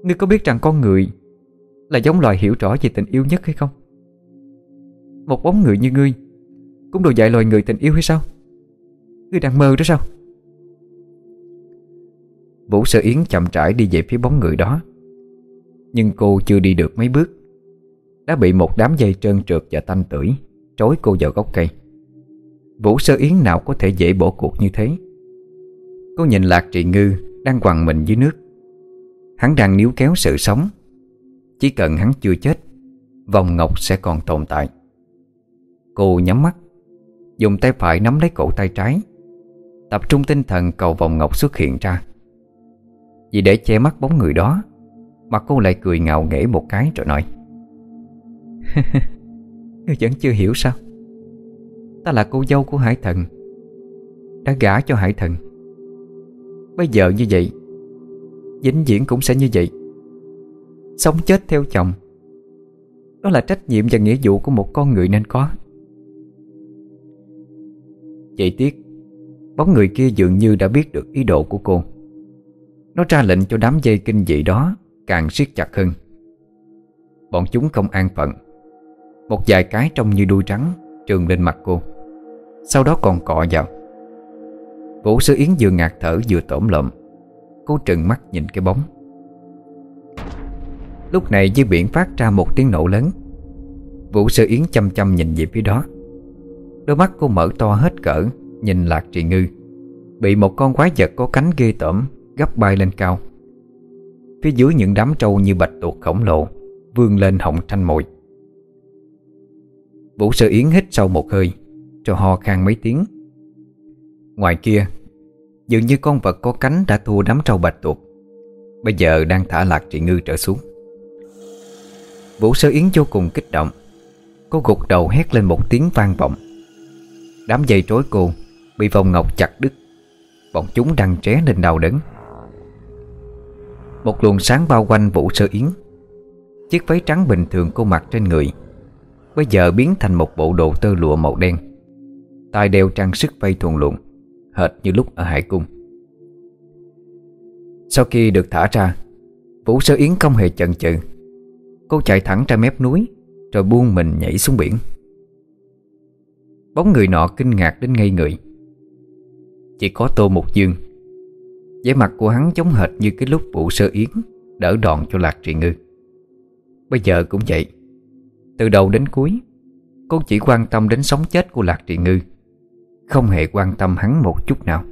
Ngươi có biết rằng con người Là giống loài hiểu rõ về tình yêu nhất hay không? Một bóng người như ngươi Cũng đồ dạy loài người tình yêu hay sao? Ngươi đang mơ đó sao? Vũ Sơ Yến chậm rãi đi về phía bóng người đó. Nhưng cô chưa đi được mấy bước. Đã bị một đám dây trơn trượt và tanh tưởi Trối cô vào gốc cây. Vũ Sơ Yến nào có thể dễ bỏ cuộc như thế? Cô nhìn Lạc Trị Ngư Đang quằn mình dưới nước. Hắn đang níu kéo sự sống. Chỉ cần hắn chưa chết, Vòng ngọc sẽ còn tồn tại. Cô nhắm mắt, Dùng tay phải nắm lấy cổ tay trái. Tập trung tinh thần cầu vòng ngọc xuất hiện ra. Vì để che mắt bóng người đó, Mà cô lại cười ngạo nghễ một cái rồi nói, Ngươi vẫn chưa hiểu sao? Ta là cô dâu của Hải Thần. Đã gả cho Hải Thần. Bây giờ như vậy, vĩnh viễn cũng sẽ như vậy. Sống chết theo chồng, Đó là trách nhiệm và nghĩa vụ của một con người nên có. Chỉ tiếc, Bóng người kia dường như đã biết được ý đồ của cô. Nó ra lệnh cho đám dây kinh dị đó Càng siết chặt hơn. Bọn chúng không an phận. Một vài cái trông như đuôi trắng Trường lên mặt cô. Sau đó còn cọ vào. Vũ Sư Yến vừa ngạt thở vừa tổm lợm Cô trừng mắt nhìn cái bóng. Lúc này dưới biển phát ra một tiếng nổ lớn. Vũ Sư Yến chăm chăm nhìn về phía đó. Đôi mắt cô mở to hết cỡ, Nhìn Lạc Trì Ngư. Bị một con quái vật có cánh ghê tởm Gấp bay lên cao. Phía dưới những đám trâu như bạch tuộc khổng lồ Vươn lên họng thanh mồi. Vũ Sư Yến hít sâu một hơi. Cho ho khan mấy tiếng. Ngoài kia, Dường như con vật có cánh đã thua đám trâu bạch tuộc. Bây giờ đang thả lạc trị ngư trở xuống. Vũ Sơ Yến vô cùng kích động. Cô gục đầu hét lên một tiếng vang vọng. Đám dây trối cô Bị vòng ngọc chặt đứt. Bọn chúng đang tré lên đau đớn. Một luồng sáng bao quanh Vũ Sơ Yến. Chiếc váy trắng bình thường cô mặc trên người. Bây giờ biến thành một bộ đồ tơ lụa màu đen tay đeo trang sức vây thuần luộn Hệt như lúc ở Hải Cung. Sau khi được thả ra, Vũ Sơ Yến không hề chần chừ. Cô chạy thẳng ra mép núi, Rồi buông mình nhảy xuống biển. Bóng người nọ kinh ngạc đến ngây người. Chỉ có Tô Mục Dương. Vẻ mặt của hắn giống hệt như cái lúc Vũ Sơ Yến Đỡ đòn cho Lạc Trị Ngư. Bây giờ cũng vậy. Từ đầu đến cuối, Cô chỉ quan tâm đến sống chết của Lạc Trị Ngư không hề quan tâm hắn một chút nào.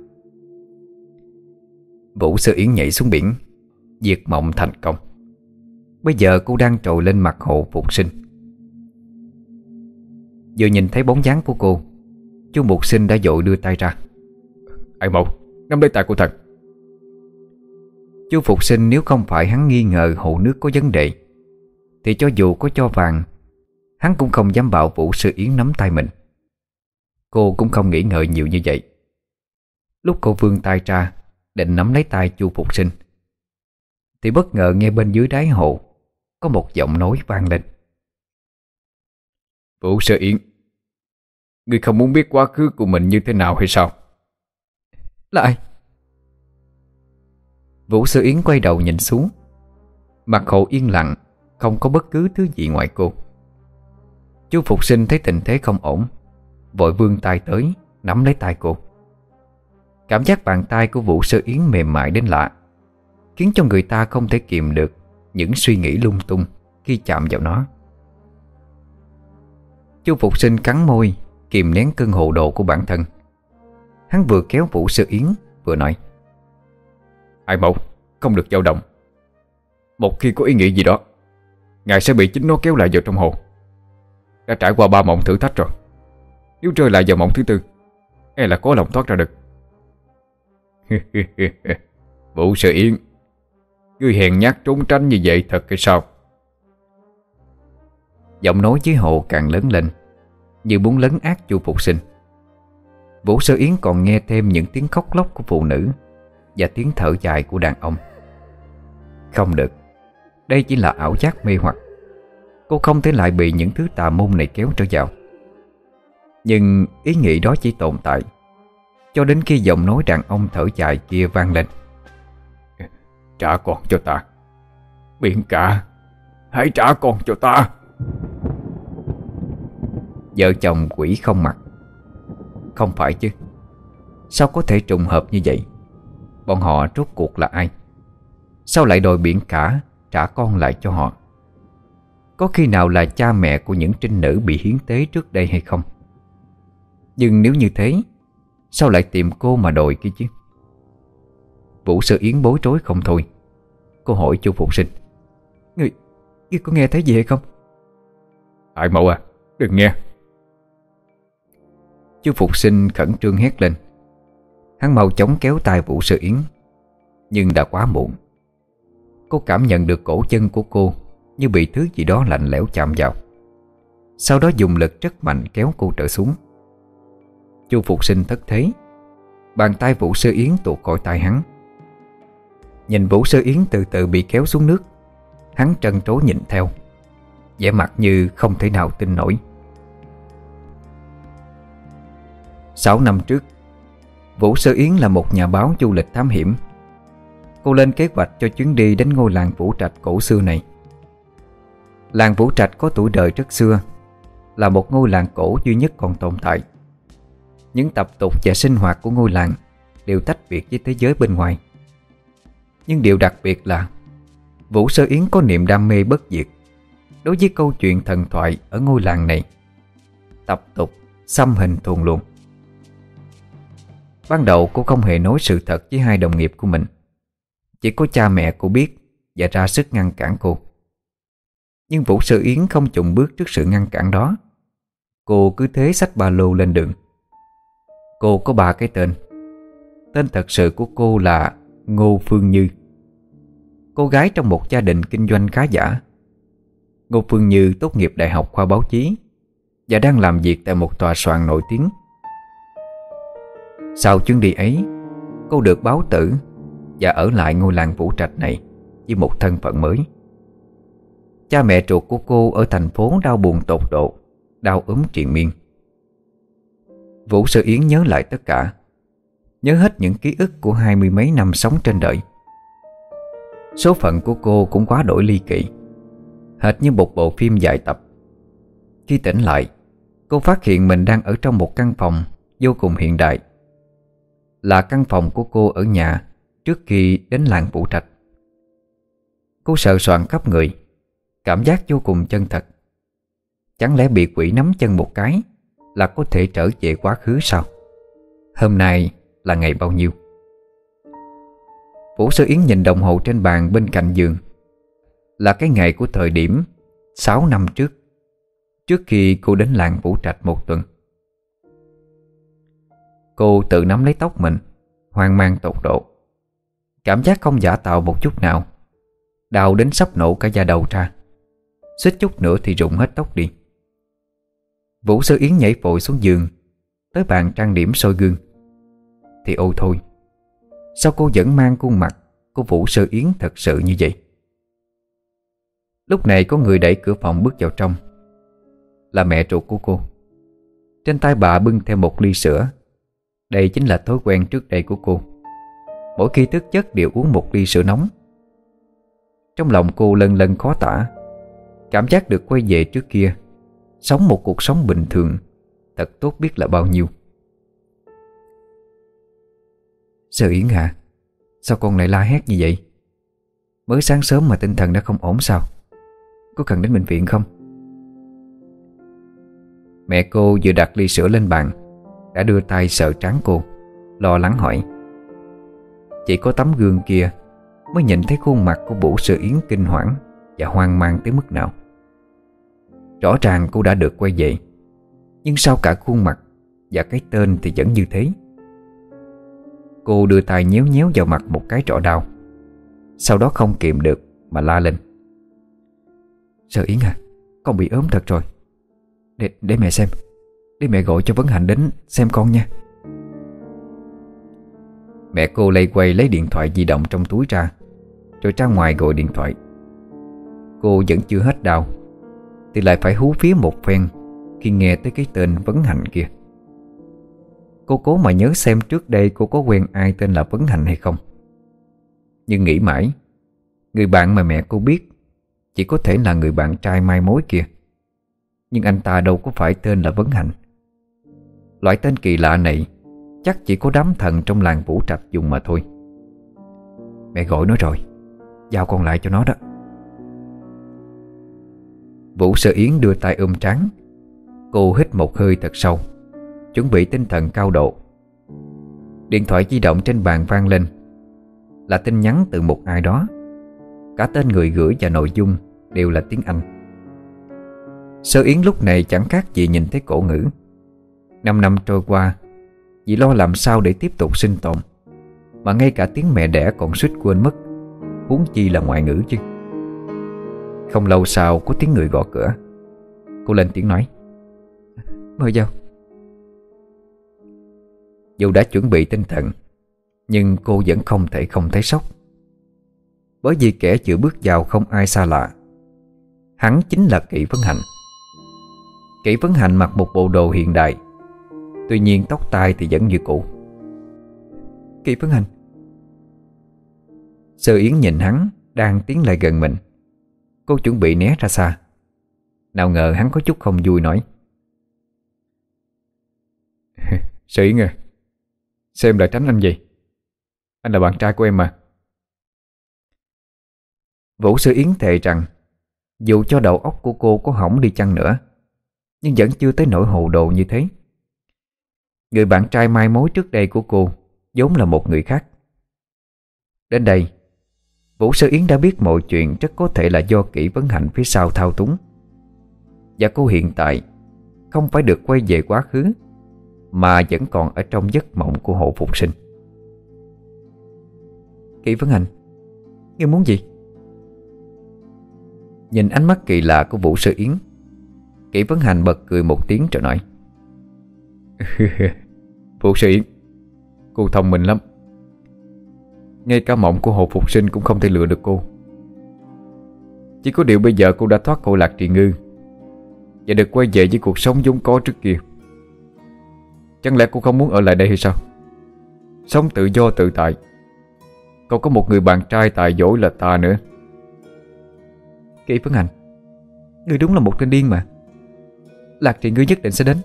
Vũ Sơ Yến nhảy xuống biển Diệt mộng thành công. Bây giờ cô đang trồi lên mặt hồ phục sinh. Vừa nhìn thấy bóng dáng của cô Chú Mục Sinh đã dội đưa tay ra. Ai Mộc Nắm lấy tay của thần Chú Phục Sinh nếu không phải hắn nghi ngờ hồ nước có vấn đề Thì cho dù có cho vàng Hắn cũng không dám bảo Vũ Sư Yến nắm tay mình Cô cũng không nghĩ ngợi nhiều như vậy. Lúc cô vươn tay ra Định nắm lấy tay chu Phục Sinh Thì bất ngờ nghe bên dưới đáy hồ Có một giọng nói vang lên. Vũ Sơ Yến Ngươi không muốn biết quá khứ của mình như thế nào hay sao? Lại Vũ Sơ Yến quay đầu nhìn xuống. Mặt hồ yên lặng Không có bất cứ thứ gì ngoài cô. Chú Phục Sinh thấy tình thế không ổn Vội vươn tay tới, Nắm lấy tay cô. Cảm giác bàn tay của Vũ Sơ Yến mềm mại đến lạ, Khiến cho người ta không thể kiềm được Những suy nghĩ lung tung Khi chạm vào nó. Chu Phục Sinh cắn môi, Kìm nén cơn hồ đồ của bản thân. Hắn vừa kéo Vũ Sơ Yến, Vừa nói, Ai mẫu, Không được dao động. Một khi có ý nghĩ gì đó, Ngài sẽ bị chính nó kéo lại vào trong hồ. Đã trải qua ba mộng thử thách rồi. Nếu rơi lại vào mộng thứ tư E là có lòng thoát ra được. Vũ Sư Yên Ngươi hèn nhát trốn tránh như vậy thật hay sao? Giọng nói dưới hồ càng lớn lên, Như muốn lấn át chu phục sinh. Vũ Sơ Yến còn nghe thêm những tiếng khóc lóc của phụ nữ Và tiếng thở dài của đàn ông. Không được, Đây chỉ là ảo giác mê hoặc. Cô không thể lại bị những thứ tà môn này kéo trở vào. Nhưng ý nghĩ đó chỉ tồn tại. Cho đến khi giọng nói đàn ông thở dài kia vang lên. Trả con cho ta. Biển cả Hãy trả con cho ta. Vợ chồng quỷ không mặt. Không phải chứ. Sao có thể trùng hợp như vậy? Bọn họ rốt cuộc là ai? Sao lại đòi biển cả Trả con lại cho họ? Có khi nào là cha mẹ của những trinh nữ Bị hiến tế trước đây hay không Nhưng nếu như thế Sao lại tìm cô mà đòi kia chứ? Vũ Sơ Yến bối rối không thôi. Cô hỏi chu Phục Sinh. Người, người có nghe thấy gì hay không? Đại mẫu à Đừng nghe. Chú Phục Sinh khẩn trương hét lên. Hắn mau chóng kéo tay Vũ Sơ Yến Nhưng đã quá muộn. Cô cảm nhận được cổ chân của cô Như bị thứ gì đó lạnh lẽo chạm vào. Sau đó dùng lực rất mạnh kéo cô trở xuống Chu Phục Sinh thất thế. Bàn tay Vũ Sơ Yến tuột khỏi tay hắn. Nhìn Vũ Sơ Yến từ từ bị kéo xuống nước, Hắn trân trố nhìn theo. Vẻ mặt như không thể nào tin nổi. Sáu năm trước, Vũ Sơ Yến là một nhà báo du lịch thám hiểm. Cô lên kế hoạch cho chuyến đi đến ngôi làng Vũ Trạch cổ xưa này. Làng Vũ Trạch có tuổi đời rất xưa, Là một ngôi làng cổ duy nhất còn tồn tại. Những tập tục và sinh hoạt của ngôi làng Đều tách biệt với thế giới bên ngoài. Nhưng điều đặc biệt là Vũ Sơ Yến có niềm đam mê bất diệt Đối với câu chuyện thần thoại ở ngôi làng này. Tập tục, xăm hình thuần luôn Ban đầu cô không hề nói sự thật với hai đồng nghiệp của mình Chỉ có cha mẹ cô biết Và ra sức ngăn cản cô. Nhưng Vũ Sơ Yến không chùng bước trước sự ngăn cản đó. Cô cứ thế xách ba lô lên đường. Cô có ba cái tên. Tên thật sự của cô là Ngô Phương Như. Cô gái trong một gia đình kinh doanh khá giả. Ngô Phương Như tốt nghiệp đại học khoa báo chí Và đang làm việc tại một tòa soạn nổi tiếng. Sau chuyến đi ấy, Cô được báo tử Và ở lại ngôi làng Vũ Trạch này Với một thân phận mới. Cha mẹ ruột của cô ở thành phố đau buồn tột độ, Đau ốm triền miên. Vũ sơ Yến nhớ lại tất cả. Nhớ hết những ký ức của hai mươi mấy năm sống trên đời. Số phận của cô cũng quá đổi ly kỳ. Hệt như một bộ phim dài tập. Khi tỉnh lại, Cô phát hiện mình đang ở trong một căn phòng Vô cùng hiện đại. Là căn phòng của cô ở nhà Trước khi đến làng Vũ Trạch Cô sợ soạn khắp người, Cảm giác vô cùng chân thật. Chẳng lẽ bị quỷ nắm chân một cái? Là có thể trở về quá khứ sao? Hôm nay là ngày bao nhiêu? Vũ Sơ Yến nhìn đồng hồ trên bàn bên cạnh giường. Là cái ngày của thời điểm 6 năm trước Trước khi cô đến làng Vũ Trạch một tuần. Cô tự nắm lấy tóc mình, Hoang mang tột độ. Cảm giác không giả tạo một chút nào. Đau đến sắp nổ cả da đầu ra. Xích chút nữa thì rụng hết tóc đi. Vũ Sơ Yến nhảy vội xuống giường, Tới bàn trang điểm soi gương. Thì ôi thôi, Sao cô vẫn mang khuôn mặt Của Vũ Sơ Yến thật sự như vậy? Lúc này có người đẩy cửa phòng bước vào trong. Là mẹ ruột của cô. Trên tay bà bưng theo một ly sữa. Đây chính là thói quen trước đây của cô. Mỗi khi thức giấc đều uống một ly sữa nóng. Trong lòng cô lần lần khó tả. Cảm giác được quay về trước kia Sống một cuộc sống bình thường, Thật tốt biết là bao nhiêu. Sợ Yến à Sao con lại la hét như vậy? Mới sáng sớm mà tinh thần đã không ổn sao? Có cần đến bệnh viện không? Mẹ cô vừa đặt ly sữa lên bàn, Đã đưa tay sợ trán cô, Lo lắng hỏi. Chỉ có tấm gương kia Mới nhìn thấy khuôn mặt của Vũ sơ Yến kinh hoảng Và hoang mang tới mức nào. Rõ ràng cô đã được quay về. Nhưng sao cả khuôn mặt Và cái tên thì vẫn như thế? Cô đưa tay nhéo nhéo vào mặt một cái rõ đau. Sau đó không kiềm được Mà la lên. Sợ Yến à Con bị ốm thật rồi. Để, để mẹ xem Để mẹ gọi cho Vấn Hạnh đến xem con nha. Mẹ cô lây quay lấy điện thoại di động trong túi ra Rồi ra ngoài gọi điện thoại. Cô vẫn chưa hết đau. Thì lại phải hú phía một phen Khi nghe tới cái tên Vấn Hạnh kia. Cô cố mà nhớ xem trước đây cô có quen ai tên là Vấn Hạnh hay không. Nhưng nghĩ mãi, Người bạn mà mẹ cô biết Chỉ có thể là người bạn trai mai mối kia. Nhưng anh ta đâu có phải tên là Vấn Hạnh. Loại tên kỳ lạ này Chắc chỉ có đám thần trong làng Vũ Trạch dùng mà thôi. Mẹ gọi nó rồi, Giao con lại cho nó đó. Vũ Sơ Yến đưa tay ôm trán. Cô hít một hơi thật sâu, Chuẩn bị tinh thần cao độ. Điện thoại di động trên bàn vang lên. Là tin nhắn từ một ai đó. Cả tên người gửi và nội dung Đều là tiếng Anh. Sơ Yến lúc này chẳng khác gì nhìn thấy cổ ngữ. Năm năm trôi qua chỉ lo làm sao để tiếp tục sinh tồn, Mà ngay cả tiếng mẹ đẻ còn suýt quên mất, Huống chi là ngoại ngữ chứ. Không lâu sau, có tiếng người gõ cửa. Cô lên tiếng nói, Mời vào. Dù đã chuẩn bị tinh thần, Nhưng cô vẫn không thể không thấy sốc. Bởi vì kẻ chữa bước vào không ai xa lạ. Hắn chính là Kỷ Vấn Hạnh. Kỷ Vấn Hạnh mặc một bộ đồ hiện đại, Tuy nhiên tóc tai thì vẫn như cũ. Kỷ Vấn Hạnh. Sơ Yến nhìn hắn, Đang tiến lại gần mình. Cô chuẩn bị né ra xa. Nào ngờ hắn có chút không vui nói. Sĩ Yến à Xem lại tránh anh gì Anh là bạn trai của em mà. Vũ Sư Yến thề rằng, Dù cho đầu óc của cô có hỏng đi chăng nữa, Nhưng vẫn chưa tới nỗi hồ đồ như thế. Người bạn trai mai mối trước đây của cô vốn là một người khác. Đến đây Vũ Sơ Yến đã biết mọi chuyện rất có thể là do kỹ vấn hạnh phía sau thao túng. Và cô hiện tại Không phải được quay về quá khứ, Mà vẫn còn ở trong giấc mộng của hộ phục sinh. Kỷ Vấn Hạnh Ngươi muốn gì? Nhìn ánh mắt kỳ lạ của Vũ Sơ Yến Kỷ Vấn Hành bật cười một tiếng rồi nói, Vũ Sơ Yến, Cô thông minh lắm. Ngay cả mộng của hồ phục sinh cũng không thể lừa được cô. Chỉ có điều bây giờ cô đã thoát khỏi lạc trì ngư Và được quay về với cuộc sống vốn có trước kia. Chẳng lẽ cô không muốn ở lại đây hay sao? Sống tự do tự tại. Còn có một người bạn trai tài dỗi là ta nữa. Kỷ Phấn Hành Ngươi đúng là một tên điên mà. Lạc trì ngươi nhất định sẽ đến.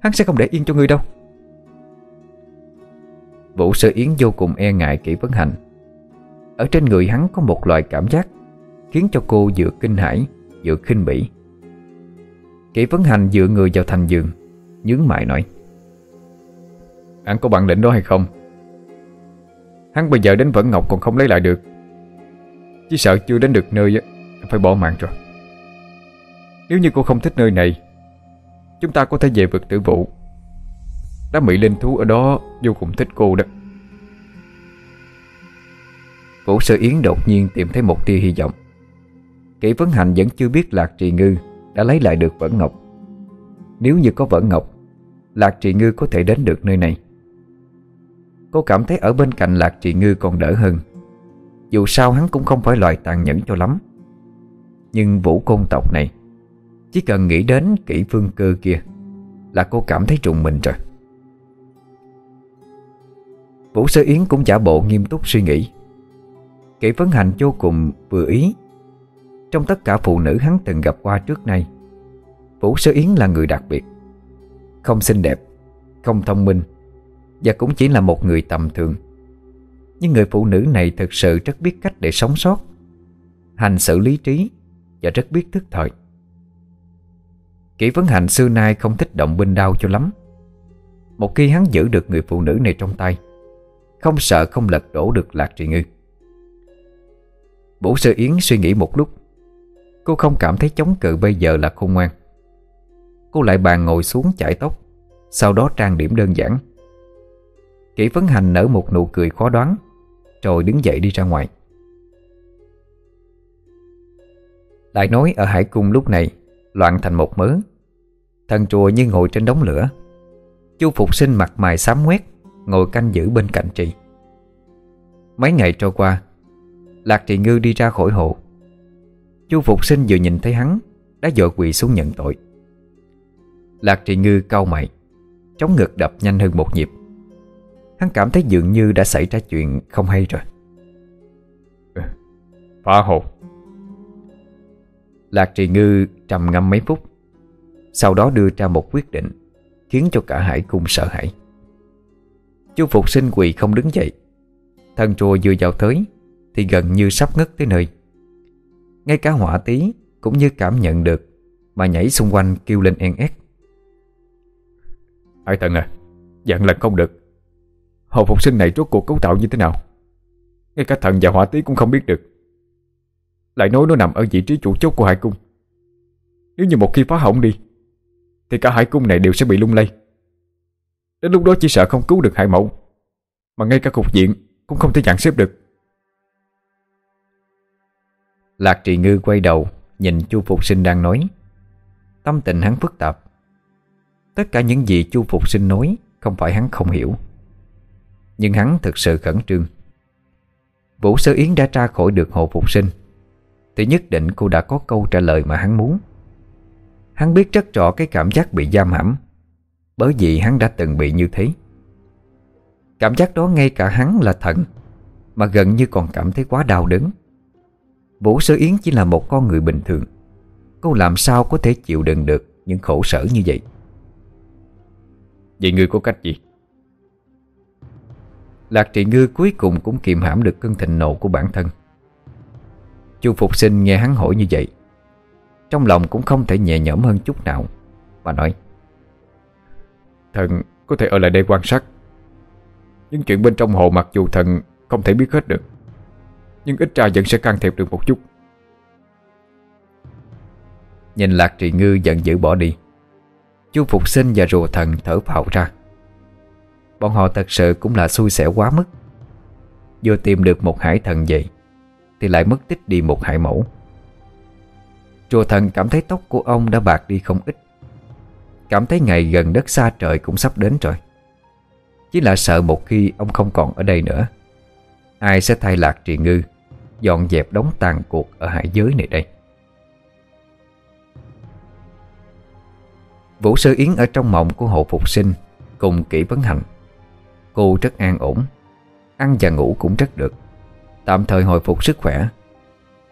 Hắn sẽ không để yên cho ngươi đâu. Vũ Sơ Yến vô cùng e ngại kỹ vấn hành Ở trên người hắn có một loại cảm giác Khiến cho cô vừa kinh hãi, Vừa khinh bỉ. Kỷ vấn hành dựa người vào thành giường, Nhướng mại nói, Hắn có bản lĩnh đó hay không? Hắn bây giờ đến Vẫn Ngọc còn không lấy lại được. Chỉ sợ chưa đến được nơi Phải bỏ mạng rồi. Nếu như cô không thích nơi này, Chúng ta có thể về vực tử vụ Đám mỹ linh thú ở đó Vô cùng thích cô đó. Vũ Sơ Yến đột nhiên tìm thấy một tia hy vọng. Kỷ Vấn Hành vẫn chưa biết Lạc Trì Ngư Đã lấy lại được Vẫn Ngọc. Nếu như có Vẫn Ngọc, Lạc Trì Ngư có thể đến được nơi này. Cô cảm thấy ở bên cạnh Lạc Trì Ngư còn đỡ hơn. Dù sao hắn cũng không phải loài tàn nhẫn cho lắm. Nhưng vũ côn tộc này, Chỉ cần nghĩ đến kỹ phương cơ kia Là cô cảm thấy trùng mình rồi. Vũ Sơ Yến cũng giả bộ nghiêm túc suy nghĩ. Kỷ Vấn Hành vô cùng vừa ý. Trong tất cả phụ nữ hắn từng gặp qua trước nay, Vũ Sơ Yến là người đặc biệt, Không xinh đẹp, Không thông minh, Và cũng chỉ là một người tầm thường. Nhưng người phụ nữ này thực sự rất biết cách để sống sót, Hành xử lý trí Và rất biết thức thời. Kỷ Vấn Hành xưa nay không thích động binh đao cho lắm. Một khi hắn giữ được người phụ nữ này trong tay không sợ không lật đổ được Lạc Trì Ngư. Vũ Sơ Yến suy nghĩ một lúc. Cô không cảm thấy chống cự bây giờ là khôn ngoan. Cô lại bàn ngồi xuống chải tóc, Sau đó trang điểm đơn giản. Kỷ Vấn Hành nở một nụ cười khó đoán, Rồi đứng dậy đi ra ngoài. Lại nói ở Hải Cung lúc này, Loạn thành một mớ. Thần chùa như ngồi trên đống lửa. Chu Phục sinh mặt mày xám ngoét Ngồi canh giữ bên cạnh trì Mấy ngày trôi qua Lạc Trì Ngư đi ra khỏi hộ. Chu Phục sinh vừa nhìn thấy hắn Đã dội quỳ xuống nhận tội. Lạc Trì Ngư cau mày Chống ngực đập nhanh hơn một nhịp. Hắn cảm thấy dường như đã xảy ra chuyện không hay rồi. Phá hồ Lạc Trì Ngư trầm ngâm mấy phút Sau đó đưa ra một quyết định Khiến cho cả hải cung sợ hãi Chu Phục sinh quỳ không đứng dậy. Thần chùa vừa vào tới, Thì gần như sắp ngất tới nơi. Ngay cả họa tí Cũng như cảm nhận được Mà nhảy xung quanh kêu lên en ét. Hải thần à Dặn là không được. Hồ phục sinh này rốt cuộc cấu tạo như thế nào? Ngay cả thần và hỏa tí cũng không biết được. Lại nói nó nằm ở vị trí chủ chốt của hải cung. Nếu như một khi phá hỏng đi, Thì cả hải cung này đều sẽ bị lung lay. Đến lúc đó chỉ sợ không cứu được hải mẫu, Mà ngay cả cục diện Cũng không thể dàn xếp được. Lạc trì ngư quay đầu, Nhìn chu Phục sinh đang nói. Tâm tình hắn phức tạp. Tất cả những gì chu Phục sinh nói, Không phải hắn không hiểu. Nhưng hắn thực sự khẩn trương. Vũ Sơ Yến đã tra khỏi được hồ Phục sinh. Thì nhất định cô đã có câu trả lời mà hắn muốn. Hắn biết rất rõ cái cảm giác bị giam hãm. Bởi vì hắn đã từng bị như thế. Cảm giác đó ngay cả hắn là thần, Mà gần như còn cảm thấy quá đau đớn. Vũ Sơ Yến chỉ là một con người bình thường, Cô làm sao có thể chịu đựng được Những khổ sở như vậy? Vậy ngươi có cách gì? Lạc trị ngư cuối cùng cũng kiềm hãm được cơn thịnh nộ của bản thân. Chu Phục sinh nghe hắn hỏi như vậy, Trong lòng cũng không thể nhẹ nhõm hơn chút nào Và nói Thần có thể ở lại đây quan sát. Những chuyện bên trong hồ mặc dù thần không thể biết hết được, Nhưng ít ra vẫn sẽ can thiệp được một chút. Nhìn Lạc Trì Ngư giận dữ bỏ đi. Chu Phục Sinh và rùa thần thở phào ra. Bọn họ thật sự cũng là xui xẻo quá mức. Vừa tìm được một hải thần vậy Thì lại mất tích đi một hải mẫu. Rùa thần cảm thấy tóc của ông đã bạc đi không ít. Cảm thấy ngày gần đất xa trời cũng sắp đến rồi. Chỉ là sợ một khi ông không còn ở đây nữa, Ai sẽ thay lạc trì ngư Dọn dẹp đóng tàn cuộc ở hải giới này đây? Vũ Sơ Yến ở trong mộng của hộ phục sinh Cùng kỹ vấn hành Cô rất an ổn, Ăn và ngủ cũng rất được. Tạm thời hồi phục sức khỏe,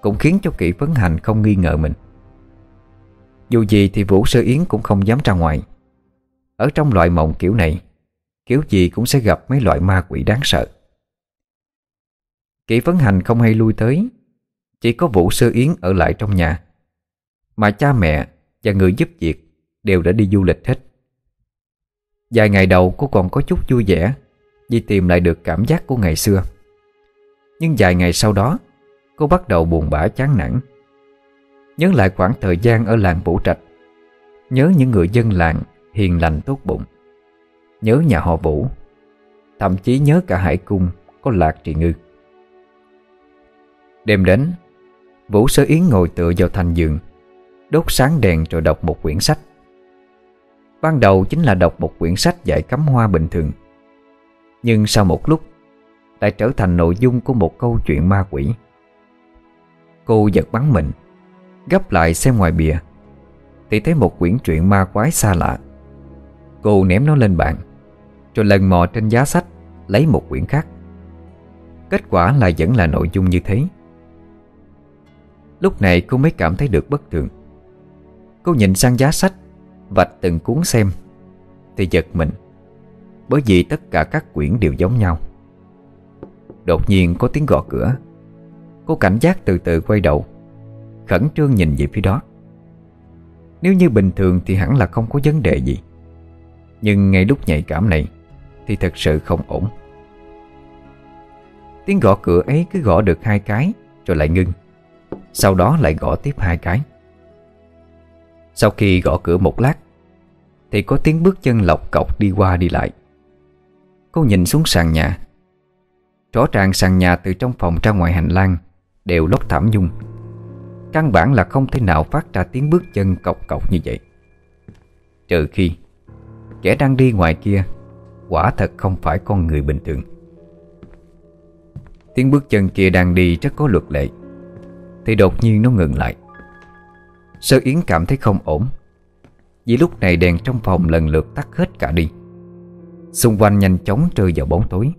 Cũng khiến cho kỹ vấn hành không nghi ngờ mình. Dù gì thì Vũ Sơ Yến cũng không dám ra ngoài. Ở trong loại mộng kiểu này, Kiểu gì cũng sẽ gặp mấy loại ma quỷ đáng sợ. Kỹ vấn hành không hay lui tới, Chỉ có Vũ Sơ Yến ở lại trong nhà, Mà cha mẹ và người giúp việc Đều đã đi du lịch hết. Vài ngày đầu cô còn có chút vui vẻ Vì tìm lại được cảm giác của ngày xưa. Nhưng vài ngày sau đó, Cô bắt đầu buồn bã chán nản. Nhớ lại khoảng thời gian ở làng Vũ Trạch. Nhớ những người dân làng hiền lành tốt bụng. Nhớ nhà họ Vũ. Thậm chí nhớ cả hải cung Có lạc trị ngư. Đêm đến, Vũ Sơ Yến ngồi tựa vào thành giường, Đốt sáng đèn rồi đọc một quyển sách. Ban đầu chính là đọc một quyển sách dạy cắm hoa bình thường. Nhưng sau một lúc, Lại trở thành nội dung của một câu chuyện ma quỷ. Cô giật bắn mình. Gấp lại xem ngoài bìa. Thì thấy một quyển truyện ma quái xa lạ. Cô ném nó lên bàn, Rồi lần mò trên giá sách, Lấy một quyển khác. Kết quả là vẫn là nội dung như thế. Lúc này cô mới cảm thấy được bất thường. Cô nhìn sang giá sách, Vạch từng cuốn xem, Thì giật mình, Bởi vì tất cả các quyển đều giống nhau. Đột nhiên có tiếng gõ cửa. Cô cảnh giác từ từ quay đầu. Khẩn trương nhìn về phía đó. Nếu như bình thường thì hẳn là không có vấn đề gì. Nhưng ngay lúc nhạy cảm này Thì thật sự không ổn. Tiếng gõ cửa ấy cứ gõ được hai cái Rồi lại ngưng. Sau đó lại gõ tiếp hai cái. Sau khi gõ cửa một lát Thì có tiếng bước chân lọc cọc đi qua đi lại. Cô nhìn xuống sàn nhà. Rõ ràng sàn nhà từ trong phòng ra ngoài hành lang Đều lót thảm nhung. Căn bản là không thể nào phát ra tiếng bước chân cộc cộc như vậy. Trừ khi Kẻ đang đi ngoài kia, Quả thật không phải con người bình thường. Tiếng bước chân kia đang đi rất có luật lệ, Thì đột nhiên nó ngừng lại. Sơ Yến cảm thấy không ổn, Vì lúc này đèn trong phòng lần lượt tắt hết cả đi. Xung quanh nhanh chóng rơi vào bóng tối.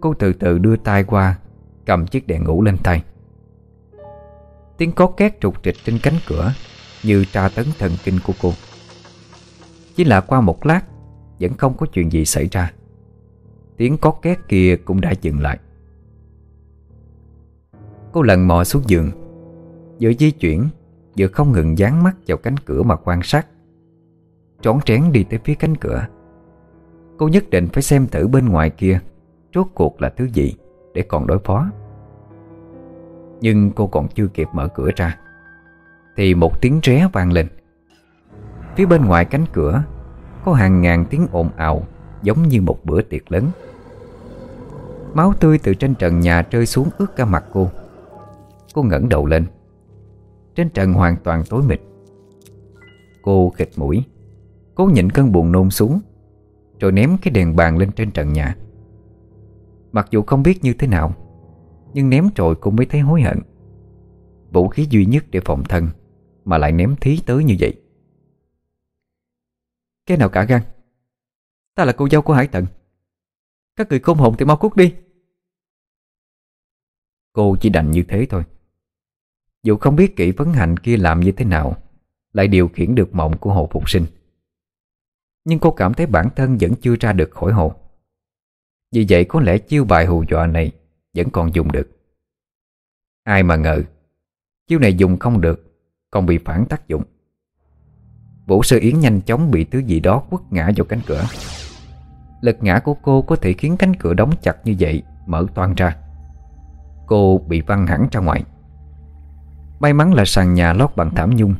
Cô từ từ đưa tay qua, Cầm chiếc đèn ngủ lên tay. Tiếng có két trục trịch trên cánh cửa, Như tra tấn thần kinh của cô. Chỉ là qua một lát, Vẫn không có chuyện gì xảy ra. Tiếng có két kia cũng đã dừng lại. Cô lần mò xuống giường, Vừa di chuyển, Vừa không ngừng dán mắt vào cánh cửa mà quan sát. Trón trén đi tới phía cánh cửa. Cô nhất định phải xem thử bên ngoài kia, Rốt cuộc là thứ gì Để còn đối phó. Nhưng cô còn chưa kịp mở cửa ra. Thì một tiếng ré vang lên. Phía bên ngoài cánh cửa, Có hàng ngàn tiếng ồn ào, Giống như một bữa tiệc lớn. Máu tươi từ trên trần nhà rơi xuống ướt cả mặt cô. Cô ngẩng đầu lên. Trên trần hoàn toàn tối mịt. Cô khịt mũi. Cố nhịn cơn buồn nôn xuống, Rồi ném cái đèn bàn lên trên trần nhà. Mặc dù không biết như thế nào nhưng ném trội cũng mới thấy hối hận. Vũ khí duy nhất để phòng thân Mà lại ném thí tới như vậy. Cái nào cả gan? Ta là cô dâu của Hải Tận. Các người khôn hồn thì mau cút đi. Cô chỉ đành như thế thôi. Dù không biết kỹ vấn hạnh kia làm như thế nào, Lại điều khiển được mộng của Hồ Phục Sinh. Nhưng cô cảm thấy bản thân vẫn chưa ra được khỏi hồ. Vì vậy có lẽ chiêu bài hù dọa này vẫn còn dùng được. Ai mà ngờ, Chiêu này dùng không được, Còn bị phản tác dụng. Vũ Sơ Yến nhanh chóng bị thứ gì đó quất ngã vào cánh cửa. Lực ngã của cô có thể khiến cánh cửa đóng chặt như vậy, Mở toan ra. Cô bị văng hẳn ra ngoài. May mắn là sàn nhà lót bằng thảm nhung,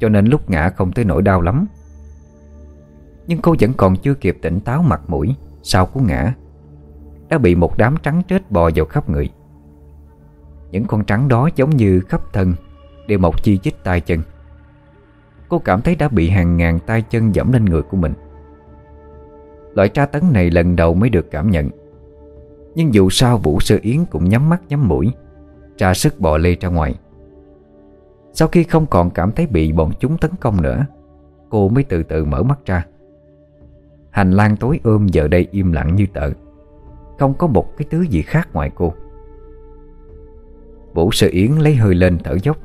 Cho nên lúc ngã không tới nỗi đau lắm. Nhưng cô vẫn còn chưa kịp tỉnh táo mặt mũi Sau cú ngã. Đã bị một đám trắng trết bò vào khắp người. Những con trắng đó giống như khắp thân, Đều mọc chi chít tay chân. Cô cảm thấy đã bị hàng ngàn tay chân dẫm lên người của mình. Loại tra tấn này lần đầu mới được cảm nhận. Nhưng dù sao, Vũ Sơ Yến cũng nhắm mắt nhắm mũi, Tra sức bò lê ra ngoài. Sau khi không còn cảm thấy bị bọn chúng tấn công nữa, Cô mới từ từ mở mắt ra. Hành lang tối ôm giờ đây im lặng như tợ không có một cái thứ gì khác ngoài cô. Vũ Sư Yến lấy hơi lên thở dốc,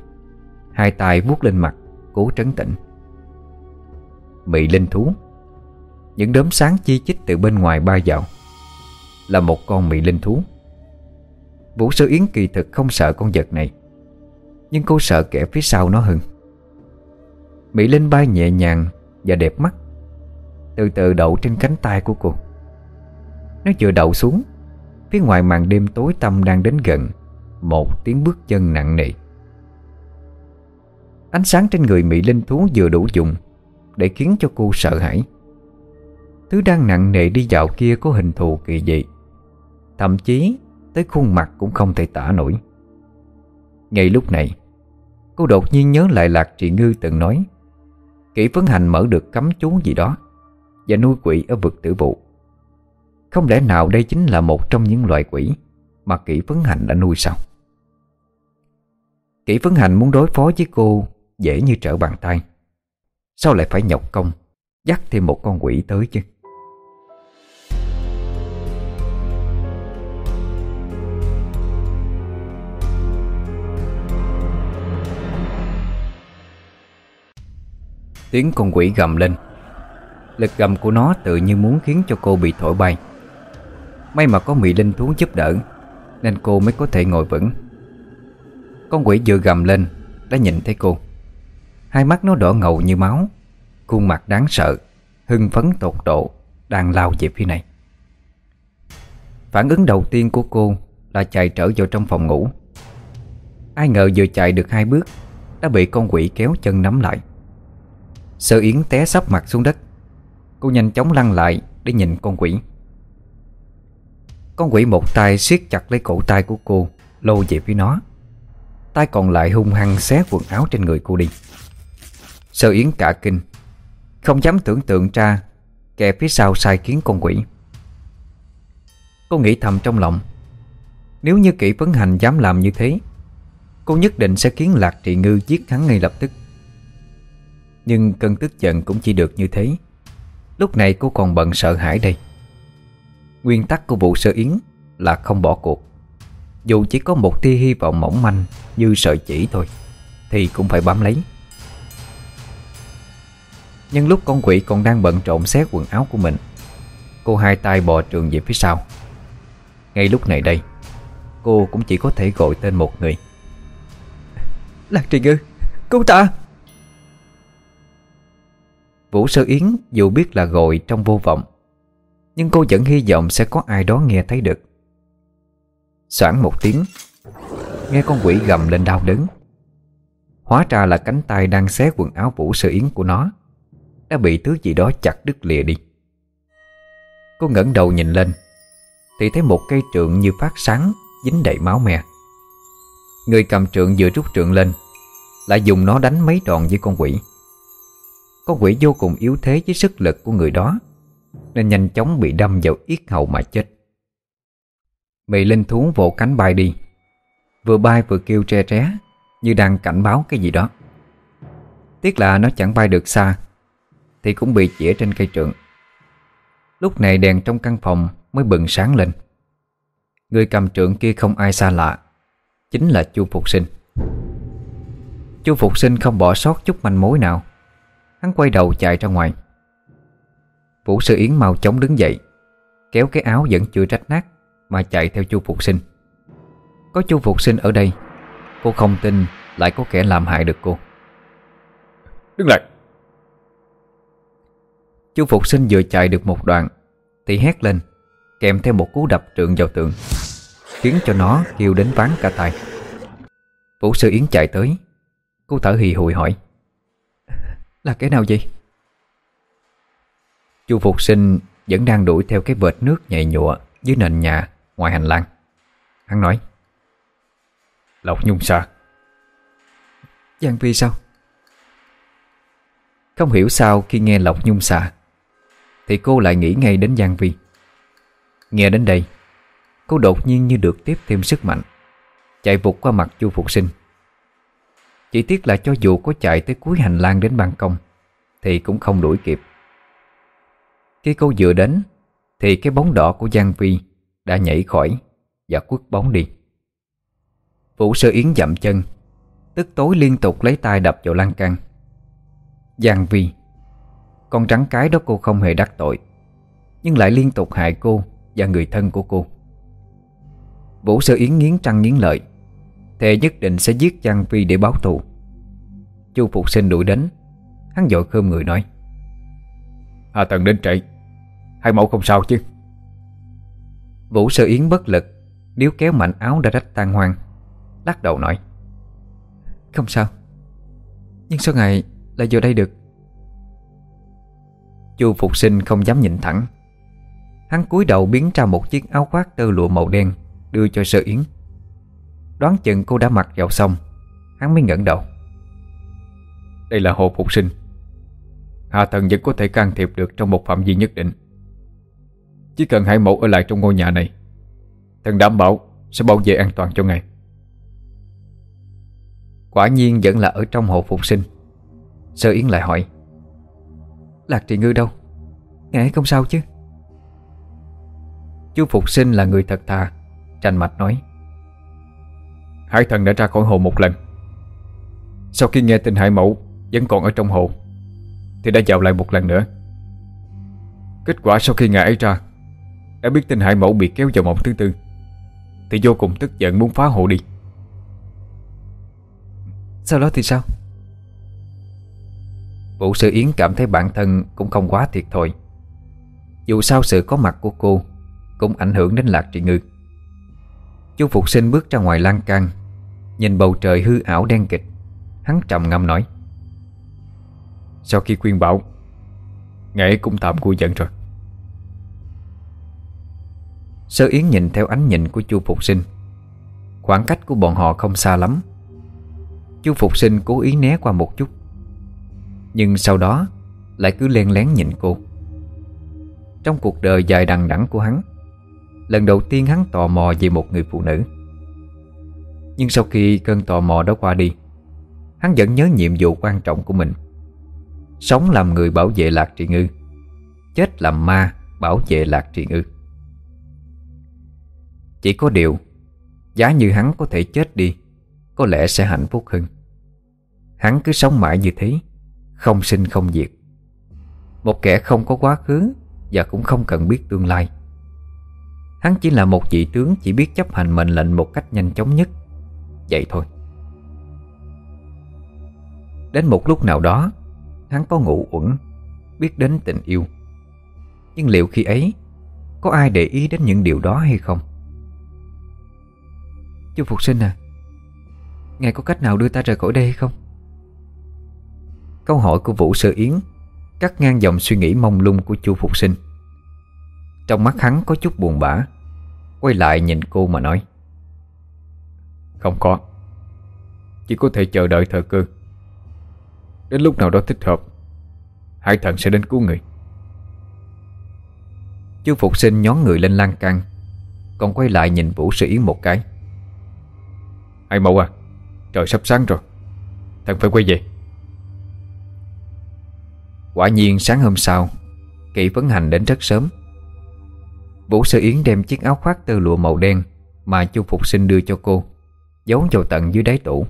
Hai tay vuốt lên mặt, Cố trấn tĩnh. Mị linh thú, Những đốm sáng chi chít từ bên ngoài bay vào, là một con mị linh thú. Vũ Sư Yến kỳ thực không sợ con vật này, Nhưng cô sợ kẻ phía sau nó hơn. Mỹ Linh bay nhẹ nhàng và đẹp mắt, Từ từ đậu trên cánh tay của cô. Nó vừa đậu xuống. Phía ngoài màn đêm tối tăm đang đến gần, Một tiếng bước chân nặng nề. Ánh sáng trên người Mỹ Linh thú vừa đủ dùng Để khiến cho cô sợ hãi. Thứ đang nặng nề đi dạo kia có hình thù kỳ dị, Thậm chí tới khuôn mặt cũng không thể tả nổi. Ngay lúc này, Cô đột nhiên nhớ lại Lạc Trị Ngư từng nói Kỷ phấn hành mở được cấm chú gì đó Và nuôi quỷ ở vực tử vụ. Không lẽ nào đây chính là một trong những loại quỷ Mà kỷ phấn hành đã nuôi sao? Kỷ phấn hành muốn đối phó với cô Dễ như trở bàn tay. Sao lại phải nhọc công, Dắt thêm một con quỷ tới chứ? Tiếng con quỷ gầm lên. Lực gầm của nó tự như muốn khiến cho cô bị thổi bay. May mà có Mỹ linh thú giúp đỡ, Nên cô mới có thể ngồi vững. Con quỷ vừa gầm lên, Đã nhìn thấy cô. Hai mắt nó đỏ ngầu như máu, Khuôn mặt đáng sợ, Hưng phấn tột độ, Đang lao về phía này. Phản ứng đầu tiên của cô là chạy trở vào trong phòng ngủ. Ai ngờ vừa chạy được hai bước, Đã bị con quỷ kéo chân nắm lại. Sơ Yến té sắp mặt xuống đất. Cô nhanh chóng lăn lại để nhìn con quỷ. Con quỷ một tay siết chặt lấy cổ tay của cô, Lôi về phía nó. Tay còn lại hung hăng xé quần áo trên người cô đi. Sơ Yến cả kinh. Không dám tưởng tượng ra, Kẻ phía sau sai kiến con quỷ. Cô nghĩ thầm trong lòng, Nếu như kỹ vấn hành dám làm như thế, Cô nhất định sẽ khiến Lạc Trị Ngư giết hắn ngay lập tức. Nhưng cơn tức giận cũng chỉ được như thế. Lúc này cô còn bận sợ hãi đây. Nguyên tắc của vụ sơ yến là không bỏ cuộc. Dù chỉ có một tia hy vọng mỏng manh như sợi chỉ thôi Thì cũng phải bám lấy. Nhưng lúc con quỷ còn đang bận trộn xé quần áo của mình Cô hai tay bò trường về phía sau. Ngay lúc này đây Cô cũng chỉ có thể gọi tên một người. Lạc Trì Ngư Cứu ta! Vũ Sơ Yến dù biết là gọi trong vô vọng nhưng cô vẫn hy vọng sẽ có ai đó nghe thấy được. Soảng một tiếng, Nghe con quỷ gầm lên đau đớn. Hóa ra là cánh tay đang xé quần áo Vũ Sơ Yến của nó, Đã bị thứ gì đó chặt đứt lìa đi. Cô ngẩng đầu nhìn lên, Thì thấy một cây trượng như phát sáng, Dính đầy máu me. Người cầm trượng vừa rút trượng lên, Lại dùng nó đánh mấy đòn với con quỷ. Con quỷ vô cùng yếu thế với sức lực của người đó. Nên nhanh chóng bị đâm vào yết hầu mà chết. Mị linh thú vỗ cánh bay đi. Vừa bay vừa kêu tre tré, Như đang cảnh báo cái gì đó. Tiếc là nó chẳng bay được xa, Thì cũng bị chĩa trên cây trượng. Lúc này đèn trong căn phòng mới bừng sáng lên. Người cầm trượng kia không ai xa lạ, Chính là Chu Phục Sinh. Chu Phục Sinh không bỏ sót chút manh mối nào. Hắn quay đầu chạy ra ngoài. Vũ Sư Yến mau chóng đứng dậy Kéo cái áo vẫn chưa rách nát Mà chạy theo Chu Phục Sinh. Có Chu Phục Sinh ở đây Cô không tin lại có kẻ làm hại được cô. Đứng lại. Chu Phục Sinh vừa chạy được một đoạn Thì hét lên Kèm theo một cú đập trượng vào tường Khiến cho nó kêu đến ván cả tay Vũ Sư Yến chạy tới Cô thở hì hụi hỏi Là cái nào vậy Chu Phục Sinh vẫn đang đuổi theo cái vệt nước nhầy nhụa Dưới nền nhà ngoài hành lang. Hắn nói Lộc Nhung Sa Giang Phi sao? Không hiểu sao khi nghe Lộc Nhung xà Thì cô lại nghĩ ngay đến Giang Vi Nghe đến đây Cô đột nhiên như được tiếp thêm sức mạnh Chạy vụt qua mặt chu Phục Sinh. Chỉ tiếc là cho dù có chạy tới cuối hành lang đến ban công Thì cũng không đuổi kịp khi cô vừa đến Thì cái bóng đỏ của Giang Vi Đã nhảy khỏi Và quất bóng đi. Vũ sơ yến dậm chân, Tức tối liên tục lấy tay đập vào lan can. Giang Vi Con trắng cái đó cô không hề đắc tội, Nhưng lại liên tục hại cô Và người thân của cô. Vũ Sơ Yến nghiến trăng nghiến lợi, Thề nhất định sẽ giết Giang Phi để báo thù. Chu Phục Sinh đuổi đến, Hắn dội khơm người nói Hà Tần đến trễ. Hai mẫu không sao chứ? Vũ Sơ Yến bất lực Níu kéo mạnh áo đã rách tan hoang Lắc đầu nói Không sao. Nhưng sao ngài lại vô đây được. Chu Phục Sinh không dám nhìn thẳng. Hắn cúi đầu biến ra một chiếc áo khoác tơ lụa màu đen Đưa cho Sơ Yến. Đoán chừng cô đã mặc vào xong Hắn mới ngẩng đầu. Đây là hồ phục sinh. Hạ thần vẫn có thể can thiệp được trong một phạm vi nhất định chỉ cần hai mẫu ở lại trong ngôi nhà này Thần đảm bảo sẽ bảo vệ an toàn cho ngài. Quả nhiên vẫn là ở trong hồ phục sinh. Sơ Yến lại hỏi, Lạc Trì Ngư đâu? Ngài không sao chứ? Chú Phục Sinh là người thật thà Tranh mạch nói Hải thần đã ra khỏi hồ một lần. Sau khi nghe tin hải mẫu Vẫn còn ở trong hồ, Thì đã vào lại một lần nữa. Kết quả sau khi ngài ấy ra đã biết tin hải mẫu bị kéo vào mộng thứ tư. Thì vô cùng tức giận muốn phá hồ đi. Sau đó thì sao? Vũ Sư Yến cảm thấy bản thân Cũng không quá thiệt thòi. Dù sao sự có mặt của cô Cũng ảnh hưởng đến Lạc Trị Ngư. Chú Phục sinh bước ra ngoài lan can Nhìn bầu trời hư ảo đen kịch. Hắn trầm ngâm nói Sau khi khuyên bảo Nghệ cũng tạm vui giận rồi Sơ Yến nhìn theo ánh nhìn của chu Phục sinh. Khoảng cách của bọn họ không xa lắm. Chu Phục sinh cố ý né qua một chút. Nhưng sau đó, Lại cứ len lén nhìn cô. Trong cuộc đời dài đằng đẵng của hắn, Lần đầu tiên hắn tò mò về một người phụ nữ. Nhưng sau khi cơn tò mò đó qua đi, Hắn vẫn nhớ nhiệm vụ quan trọng của mình. Sống làm người bảo vệ Lạc Trị Ngư, Chết làm ma bảo vệ Lạc Trị Ngư. Chỉ có điều, Giá như hắn có thể chết đi, Có lẽ sẽ hạnh phúc hơn. Hắn cứ sống mãi như thế, Không sinh không diệt. Một kẻ không có quá khứ Và cũng không cần biết tương lai. Hắn chỉ là một vị tướng Chỉ biết chấp hành mệnh lệnh một cách nhanh chóng nhất. Vậy thôi. Đến một lúc nào đó, Hắn có ngủ uẩn, Biết đến tình yêu. Nhưng liệu khi ấy, Có ai để ý đến những điều đó hay không? Chú Phục sinh à Ngài có cách nào đưa ta rời khỏi đây hay không? Câu hỏi của Vũ Sơ Yến Cắt ngang dòng suy nghĩ mông lung của chu Phục sinh. Trong mắt hắn có chút buồn bã, Quay lại nhìn cô mà nói, Không có, Chỉ có thể chờ đợi thời cơ. Đến lúc nào đó thích hợp Hải thần sẽ đến cứu người. Chú Phục sinh nhón người lên lan can, Còn quay lại nhìn Vũ Sơ Yến một cái. Hai mẫu à? Trời, sắp sáng rồi. Thần phải quay về. Quả nhiên sáng hôm sau Kỵ vấn hành đến rất sớm. Vũ sơ Yến đem chiếc áo khoác tơ lụa màu đen Mà chu Phục sinh đưa cho cô, Giấu vào tận dưới đáy tủ.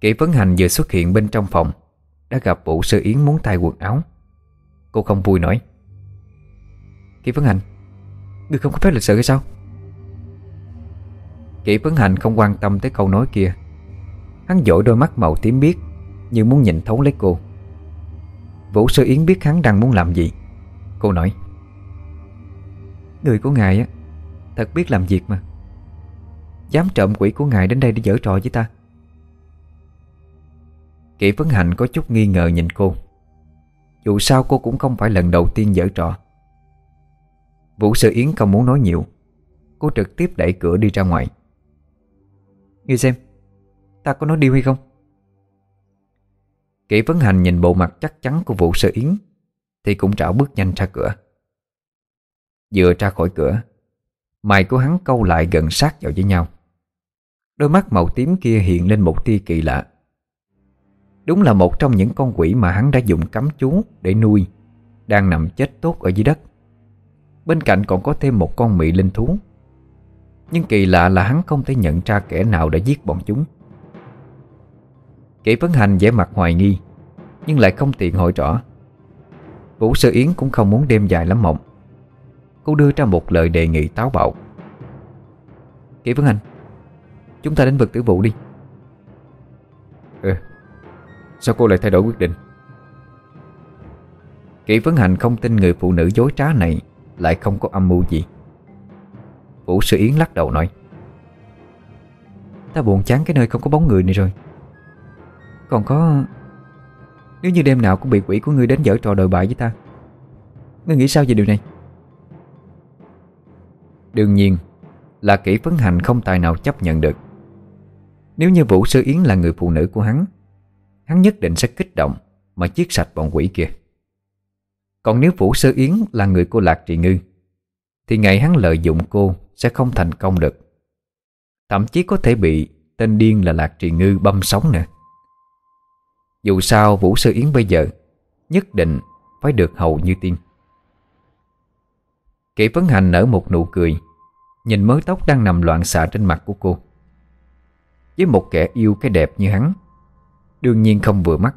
Kỵ vấn hành vừa xuất hiện bên trong phòng, Đã gặp Vũ sơ Yến muốn thay quần áo. Cô không vui nói. Kỵ vấn hành, Ngươi không có phép lịch sự hay sao? Kỷ phấn hành không quan tâm tới câu nói kia. Hắn dội đôi mắt màu tím biếc, Như muốn nhìn thấu lấy cô. Vũ Sư Yến biết hắn đang muốn làm gì. Cô nói, Người của ngài á, Thật biết làm việc mà. Dám trộm quỷ của ngài đến đây để dở trò với ta. Kỷ phấn hành có chút nghi ngờ nhìn cô. Dù sao cô cũng không phải lần đầu tiên dở trò. Vũ Sư Yến không muốn nói nhiều. Cô trực tiếp đẩy cửa đi ra ngoài. Ngươi xem, Ta có nói điều hay không? Kỷ Vấn Hành nhìn bộ mặt chắc chắn của vụ sơ Yến, Thì cũng trảo bước nhanh ra cửa. Vừa ra khỏi cửa, Mày của hắn câu lại gần sát vào với nhau. Đôi mắt màu tím kia hiện lên một tia kỳ lạ. Đúng là một trong những con quỷ mà hắn đã dùng cấm chú để nuôi, Đang nằm chết tốt ở dưới đất. Bên cạnh còn có thêm một con mị linh thú. Nhưng kỳ lạ là hắn không thể nhận ra kẻ nào đã giết bọn chúng. Kỷ vấn hành vẻ mặt hoài nghi, Nhưng lại không tiện hỏi rõ. Vũ Sơ Yến cũng không muốn đêm dài lắm mộng. Cô đưa ra một lời đề nghị táo bạo. Kỷ vấn hành, Chúng ta đến vực tử vụ đi. Ừ Sao cô lại thay đổi quyết định? Kỷ Vấn Hành không tin người phụ nữ dối trá này Lại không có âm mưu gì. Vũ Sư Yến lắc đầu nói, Ta buồn chán cái nơi không có bóng người này rồi. Còn có, Nếu như đêm nào cũng bị quỷ của ngươi đến dở trò đồi bại với ta, Ngươi nghĩ sao về điều này? Đương nhiên Là kỹ vấn hành không tài nào chấp nhận được. Nếu như Vũ Sư Yến là người phụ nữ của hắn Hắn nhất định sẽ kích động Mà giết sạch bọn quỷ kia. Còn nếu Vũ Sơ Yến là người của Lạc Trị Ngư, Thì ngày hắn lợi dụng cô sẽ không thành công được. Thậm chí có thể bị Tên điên là Lạc Trì Ngư băm sống nữa. Dù sao Vũ Sơ Yến bây giờ Nhất định phải được hầu như tiên Kỷ Vấn Hành nở một nụ cười, Nhìn mớ tóc đang nằm loạn xạ trên mặt của cô. Với một kẻ yêu cái đẹp như hắn, Đương nhiên không vừa mắt,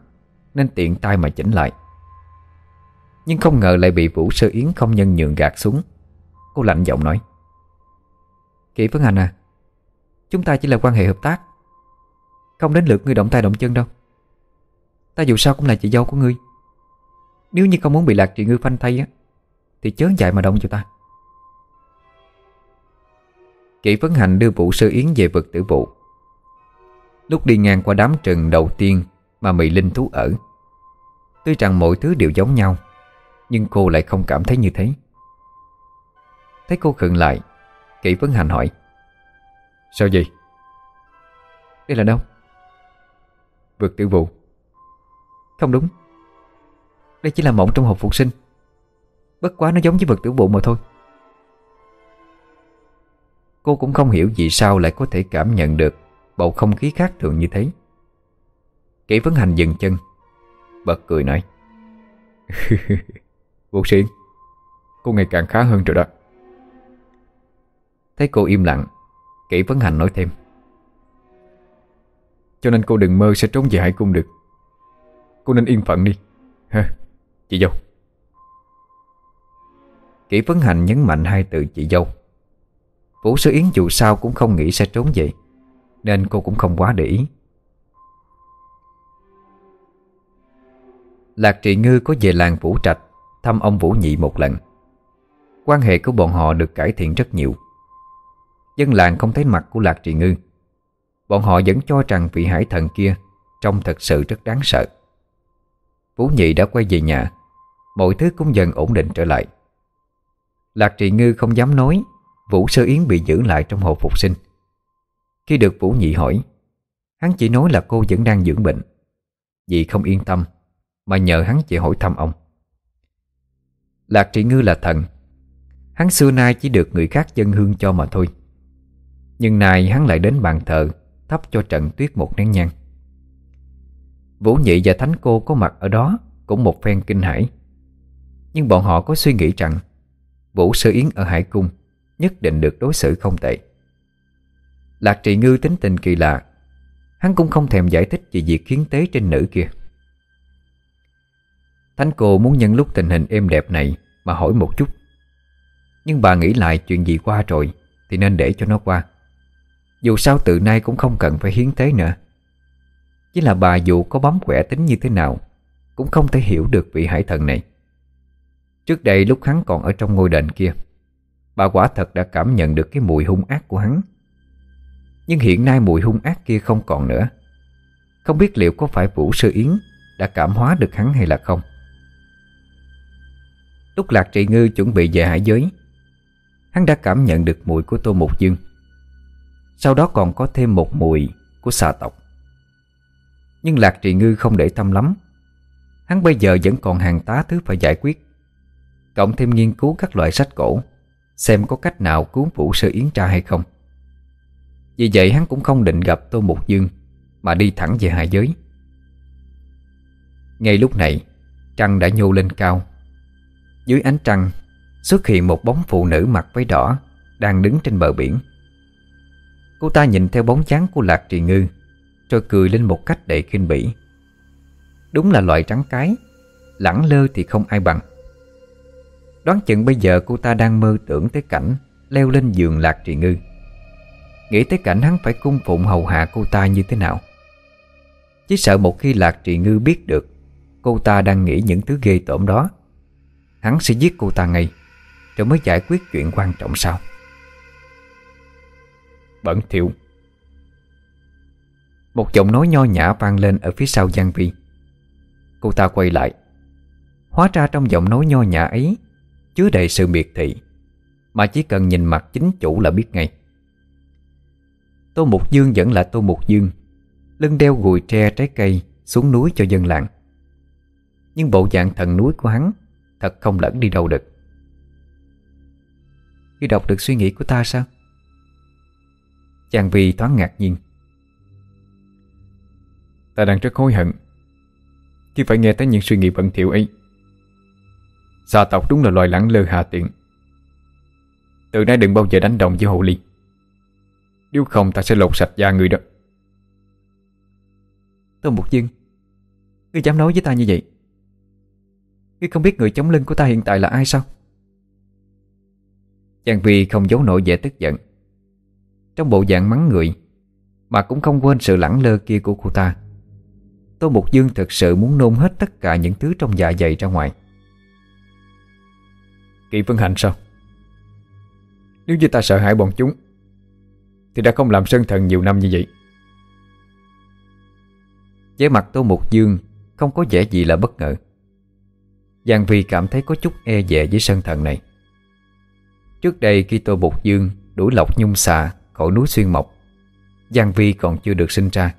Nên tiện tay mà chỉnh lại. Nhưng không ngờ lại bị Vũ Sơ Yến không nhân nhượng gạt xuống, Cô lạnh giọng nói. Kỷ Phấn Hành à Chúng ta chỉ là quan hệ hợp tác. Không đến lượt ngươi động tay động chân đâu. Ta dù sao cũng là chị dâu của ngươi. Nếu như không muốn bị lạc trị ngư phanh thay á, Thì chớ dại mà động cho ta. Kỷ Vấn Hành đưa vụ Sơ Yến về vực tử vụ Lúc đi ngang qua đám trừng đầu tiên Mà Mị Linh thú ở, Tuy rằng mọi thứ đều giống nhau, Nhưng cô lại không cảm thấy như thế. Thấy cô khựng lại Kỷ Vấn Hành hỏi. Sao vậy? Đây là đâu? vượt tử vụ Không đúng. Đây chỉ là mộng trong hộp phục sinh. Bất quá nó giống với vật tử vụ mà thôi. Cô cũng không hiểu vì sao lại có thể cảm nhận được Bầu không khí khác thường như thế. Kỷ Vấn Hành dừng chân, Bật cười nói. Vô xuyên Cô ngày càng khá hơn rồi đó. Thấy cô im lặng Kỷ Vấn Hành nói thêm. Cho nên cô đừng mơ sẽ trốn về Hải Cung được. Cô nên yên phận đi. Ha, Chị dâu. Kỷ Vấn Hành nhấn mạnh hai từ chị dâu. Vũ Sư Yến dù sao cũng không nghĩ sẽ trốn vậy Nên cô cũng không quá để ý. Lạc Trị Ngư có về làng Vũ Trạch Thăm ông Vũ Nhị một lần. Quan hệ của bọn họ được cải thiện rất nhiều. Dân làng không thấy mặt của Lạc Trị Ngư. Bọn họ vẫn cho rằng vị hải thần kia Trông thật sự rất đáng sợ. Vũ Nhị đã quay về nhà, Mọi thứ cũng dần ổn định trở lại. Lạc Trị Ngư không dám nói, Vũ Sơ Yến bị giữ lại trong hồ phục sinh. Khi được Vũ Nhị hỏi, Hắn chỉ nói là cô vẫn đang dưỡng bệnh. Vì không yên tâm, Mà nhờ hắn chỉ hỏi thăm ông. Lạc Trị Ngư là thần, Hắn xưa nay chỉ được người khác dân hương cho mà thôi. Nhưng nay hắn lại đến bàn thờ, Thắp cho trận tuyết một nén nhang. Vũ Nhị và Thánh Cô có mặt ở đó Cũng một phen kinh hãi. Nhưng bọn họ có suy nghĩ rằng, Vũ Sơ Yến ở Hải Cung Nhất định được đối xử không tệ. Lạc Trị Ngư tính tình kỳ lạ, Hắn cũng không thèm giải thích về việc khiến tế trên nữ kia. Thánh cô muốn nhân lúc tình hình êm đẹp này Mà hỏi một chút. Nhưng bà nghĩ lại chuyện gì qua rồi Thì nên để cho nó qua. Dù sao từ nay cũng không cần phải hiến tế nữa. Chỉ là bà dù có bấm quẻ tính như thế nào, Cũng không thể hiểu được vị hải thần này. Trước đây lúc hắn còn ở trong ngôi đền kia, Bà quả thật đã cảm nhận được cái mùi hung ác của hắn. Nhưng hiện nay mùi hung ác kia không còn nữa. Không biết liệu có phải Vũ Sư Yến Đã cảm hóa được hắn hay là không. Lúc Lạc Trị Ngư chuẩn bị về hải giới, Hắn đã cảm nhận được mùi của Tô Mục Dương. Sau đó còn có thêm một mùi của xà tộc. Nhưng Lạc Trị Ngư không để tâm lắm. Hắn bây giờ vẫn còn hàng tá thứ phải giải quyết. Cộng thêm nghiên cứu các loại sách cổ, Xem có cách nào cứu Vũ Sơ Yến tra hay không. Vì vậy hắn cũng không định gặp Tô Mục Dương, Mà đi thẳng về hải giới. Ngay lúc này, Trăng đã nhô lên cao. Dưới ánh trăng, Xuất hiện một bóng phụ nữ mặc váy đỏ Đang đứng trên bờ biển. Cô ta nhìn theo bóng dáng của Lạc Trì Ngư, Rồi cười lên một cách đầy khinh bỉ. Đúng là loại trắng cái, Lẳng lơ thì không ai bằng. Đoán chừng bây giờ cô ta đang mơ tưởng tới cảnh Leo lên giường Lạc Trì Ngư. Nghĩ tới cảnh hắn phải cung phụng hầu hạ cô ta như thế nào. Chỉ sợ một khi Lạc Trì Ngư biết được Cô ta đang nghĩ những thứ ghê tởm đó, Hắn sẽ giết cô ta ngay, Rồi mới giải quyết chuyện quan trọng sau. Bẩn thỉu Một giọng nói nho nhã vang lên ở phía sau Giang Vi Cô ta quay lại. Hóa ra trong giọng nói nho nhã ấy Chứa đầy sự miệt thị, Mà chỉ cần nhìn mặt chính chủ là biết ngay. Tô Mục Dương vẫn là Tô Mục Dương, Lưng đeo gùi tre trái cây Xuống núi cho dân làng. Nhưng bộ dạng thần núi của hắn Thật không lẫn đi đâu được. Khi đọc được suy nghĩ của ta sao? Chàng vì thoáng ngạc nhiên. Ta đang rất hối hận. Khi phải nghe tới những suy nghĩ bẩn thỉu ấy Xà tộc đúng là loài lẳng lơ hạ tiện. Từ nay đừng bao giờ đánh đồng với hồ ly. Nếu không ta sẽ lột sạch da người đó. Tôn Bục Dương Ngươi dám nói với ta như vậy? Ngươi không biết người chống lưng của ta hiện tại là ai sao? Chàng Vi không giấu nổi vẻ tức giận. Trong bộ dạng mắng người Mà cũng không quên sự lẳng lơ kia của cô ta. Tô Mục Dương thực sự muốn nôn hết tất cả những thứ trong dạ dày ra ngoài. Kỵ Vân Hạnh sao? Nếu như ta sợ hãi bọn chúng Thì đã không làm sơn thần nhiều năm như vậy. Với mặt Tô Mục Dương Không có vẻ gì là bất ngờ. Giang Vi cảm thấy có chút e dè với sơn thần này. Trước đây khi Tô Mục Dương đuổi lọc nhung xà khỏi núi Xuyên Mộc. Giang Vi còn chưa được sinh ra.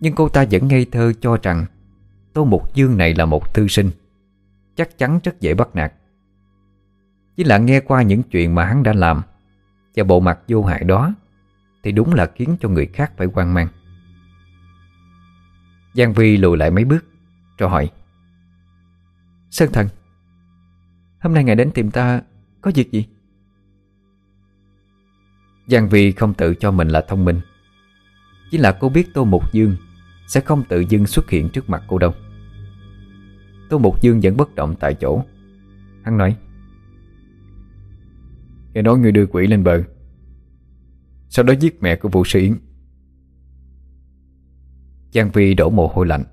Nhưng cô ta vẫn ngây thơ cho rằng Tô Mục Dương này là một thư sinh, Chắc chắn rất dễ bắt nạt. Chỉ là nghe qua những chuyện mà hắn đã làm Và bộ mặt vô hại đó Thì đúng là khiến cho người khác phải quan mang. Giang Vi lùi lại mấy bước, Rồi hỏi, Sơn thần, Hôm nay ngài đến tìm ta Có việc gì? Giang Vi không tự cho mình là thông minh. Chỉ là cô biết Tô Mục Dương Sẽ không tự dưng xuất hiện trước mặt cô đâu. Tô Mục Dương vẫn bất động tại chỗ. Hắn nói, Nghe nói người đưa quỷ lên bờ. Sau đó giết mẹ của vụ sĩ Yến. Giang Vi đổ mồ hôi lạnh.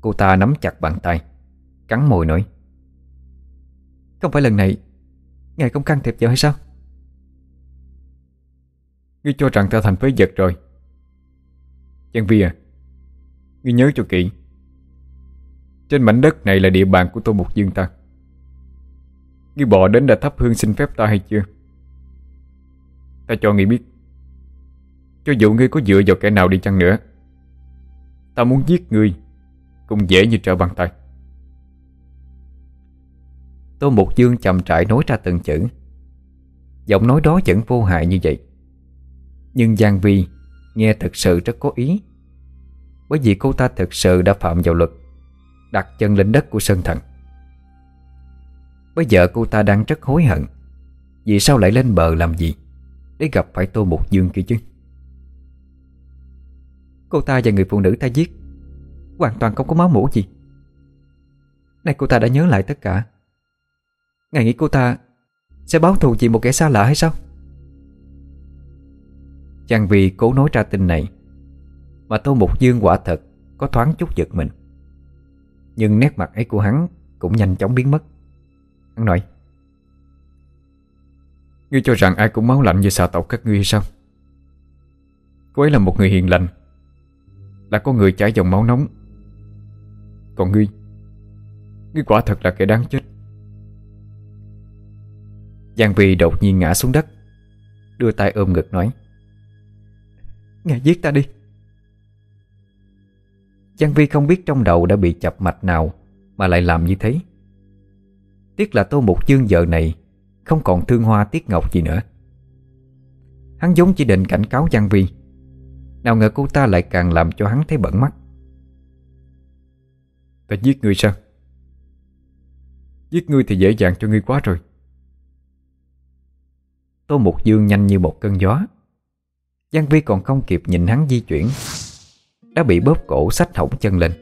Cô ta nắm chặt bàn tay, Cắn môi nói, Không phải lần này, Ngài không can thiệp vào hay sao? Ngươi cho rằng ta thành phế vật rồi. Giang Vi à Ngươi nhớ cho kỹ. Trên mảnh đất này là địa bàn của Tô Mục Dương ta. Ngươi bỏ đến đã thắp hương xin phép ta hay chưa? Ta cho ngươi biết. Cho dù ngươi có dựa vào kẻ nào đi chăng nữa, Ta muốn giết ngươi Cũng dễ như trở bàn tay. Tô Mục Dương chậm trại nói ra từng chữ. Giọng nói đó vẫn vô hại như vậy. Nhưng Giang Vi nghe thật sự rất có ý. Bởi vì cô ta thật sự đã phạm vào luật, Đặt chân lên đất của Sơn Thần. Bây giờ cô ta đang rất hối hận, Vì sao lại lên bờ làm gì Để gặp phải Tô Mục Dương kia chứ? Cô ta và người phụ nữ ta giết, Hoàn toàn không có máu mũ gì. Nay cô ta đã nhớ lại tất cả. Ngài nghĩ cô ta Sẽ báo thù vì một kẻ xa lạ hay sao? Chàng vì cố nói ra tin này, Mà Tô Mục Dương quả thật Có thoáng chút giật mình. Nhưng nét mặt ấy của hắn Cũng nhanh chóng biến mất. Hắn nói, Ngươi cho rằng ai cũng máu lạnh như xà tộc các ngươi hay sao? Cô ấy là một người hiền lành Là có người chảy dòng máu nóng. Còn ngươi Ngươi quả thật là kẻ đáng chết. Giang Vi đột nhiên ngã xuống đất, Đưa tay ôm ngực nói Ngài giết ta đi. Giang Vi không biết trong đầu đã bị chập mạch nào Mà lại làm như thế. Tiếc là Tô Mục Dương giờ này Không còn thương hoa tiếc ngọc gì nữa. Hắn giống chỉ định cảnh cáo Giang Vi. Nào ngờ cô ta lại càng làm cho hắn thấy bẩn mắt. Ta giết người sao? Giết ngươi thì dễ dàng cho ngươi quá rồi. Tô Mục Dương nhanh như một cơn gió Giang Vi còn không kịp nhìn hắn di chuyển, Đã bị bóp cổ sách hỏng chân lên.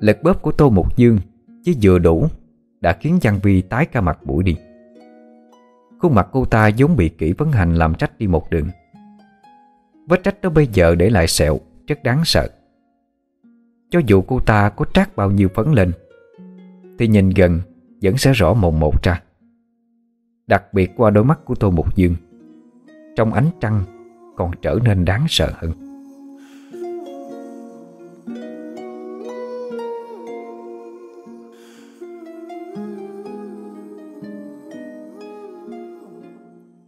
Lực bóp của Tô Mục Dương Chỉ vừa đủ Đã khiến Giang Vi tái cả mặt mũi đi. Khuôn mặt cô ta vốn bị kỹ vấn hành làm trách đi một đường. Vết trách đó bây giờ để lại sẹo, Rất đáng sợ. Cho dù cô ta có trát bao nhiêu phấn lên, Thì nhìn gần Vẫn sẽ rõ mồn một ra. Đặc biệt qua đôi mắt của Tô Mục Dương, Trong ánh trăng còn trở nên đáng sợ hơn.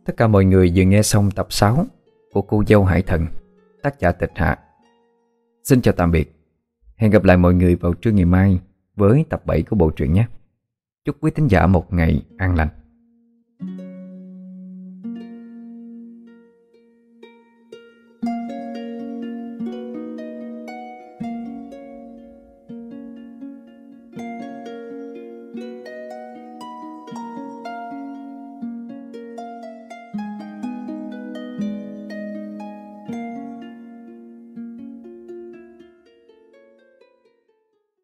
Tất cả mọi người vừa nghe xong tập 6 Của cô dâu Hải Thần, Tác giả Tịch Hạ. Xin chào tạm biệt. Hẹn gặp lại mọi người vào trưa ngày mai Với tập 7 của bộ truyện nhé. Chúc quý thính giả một ngày an lành.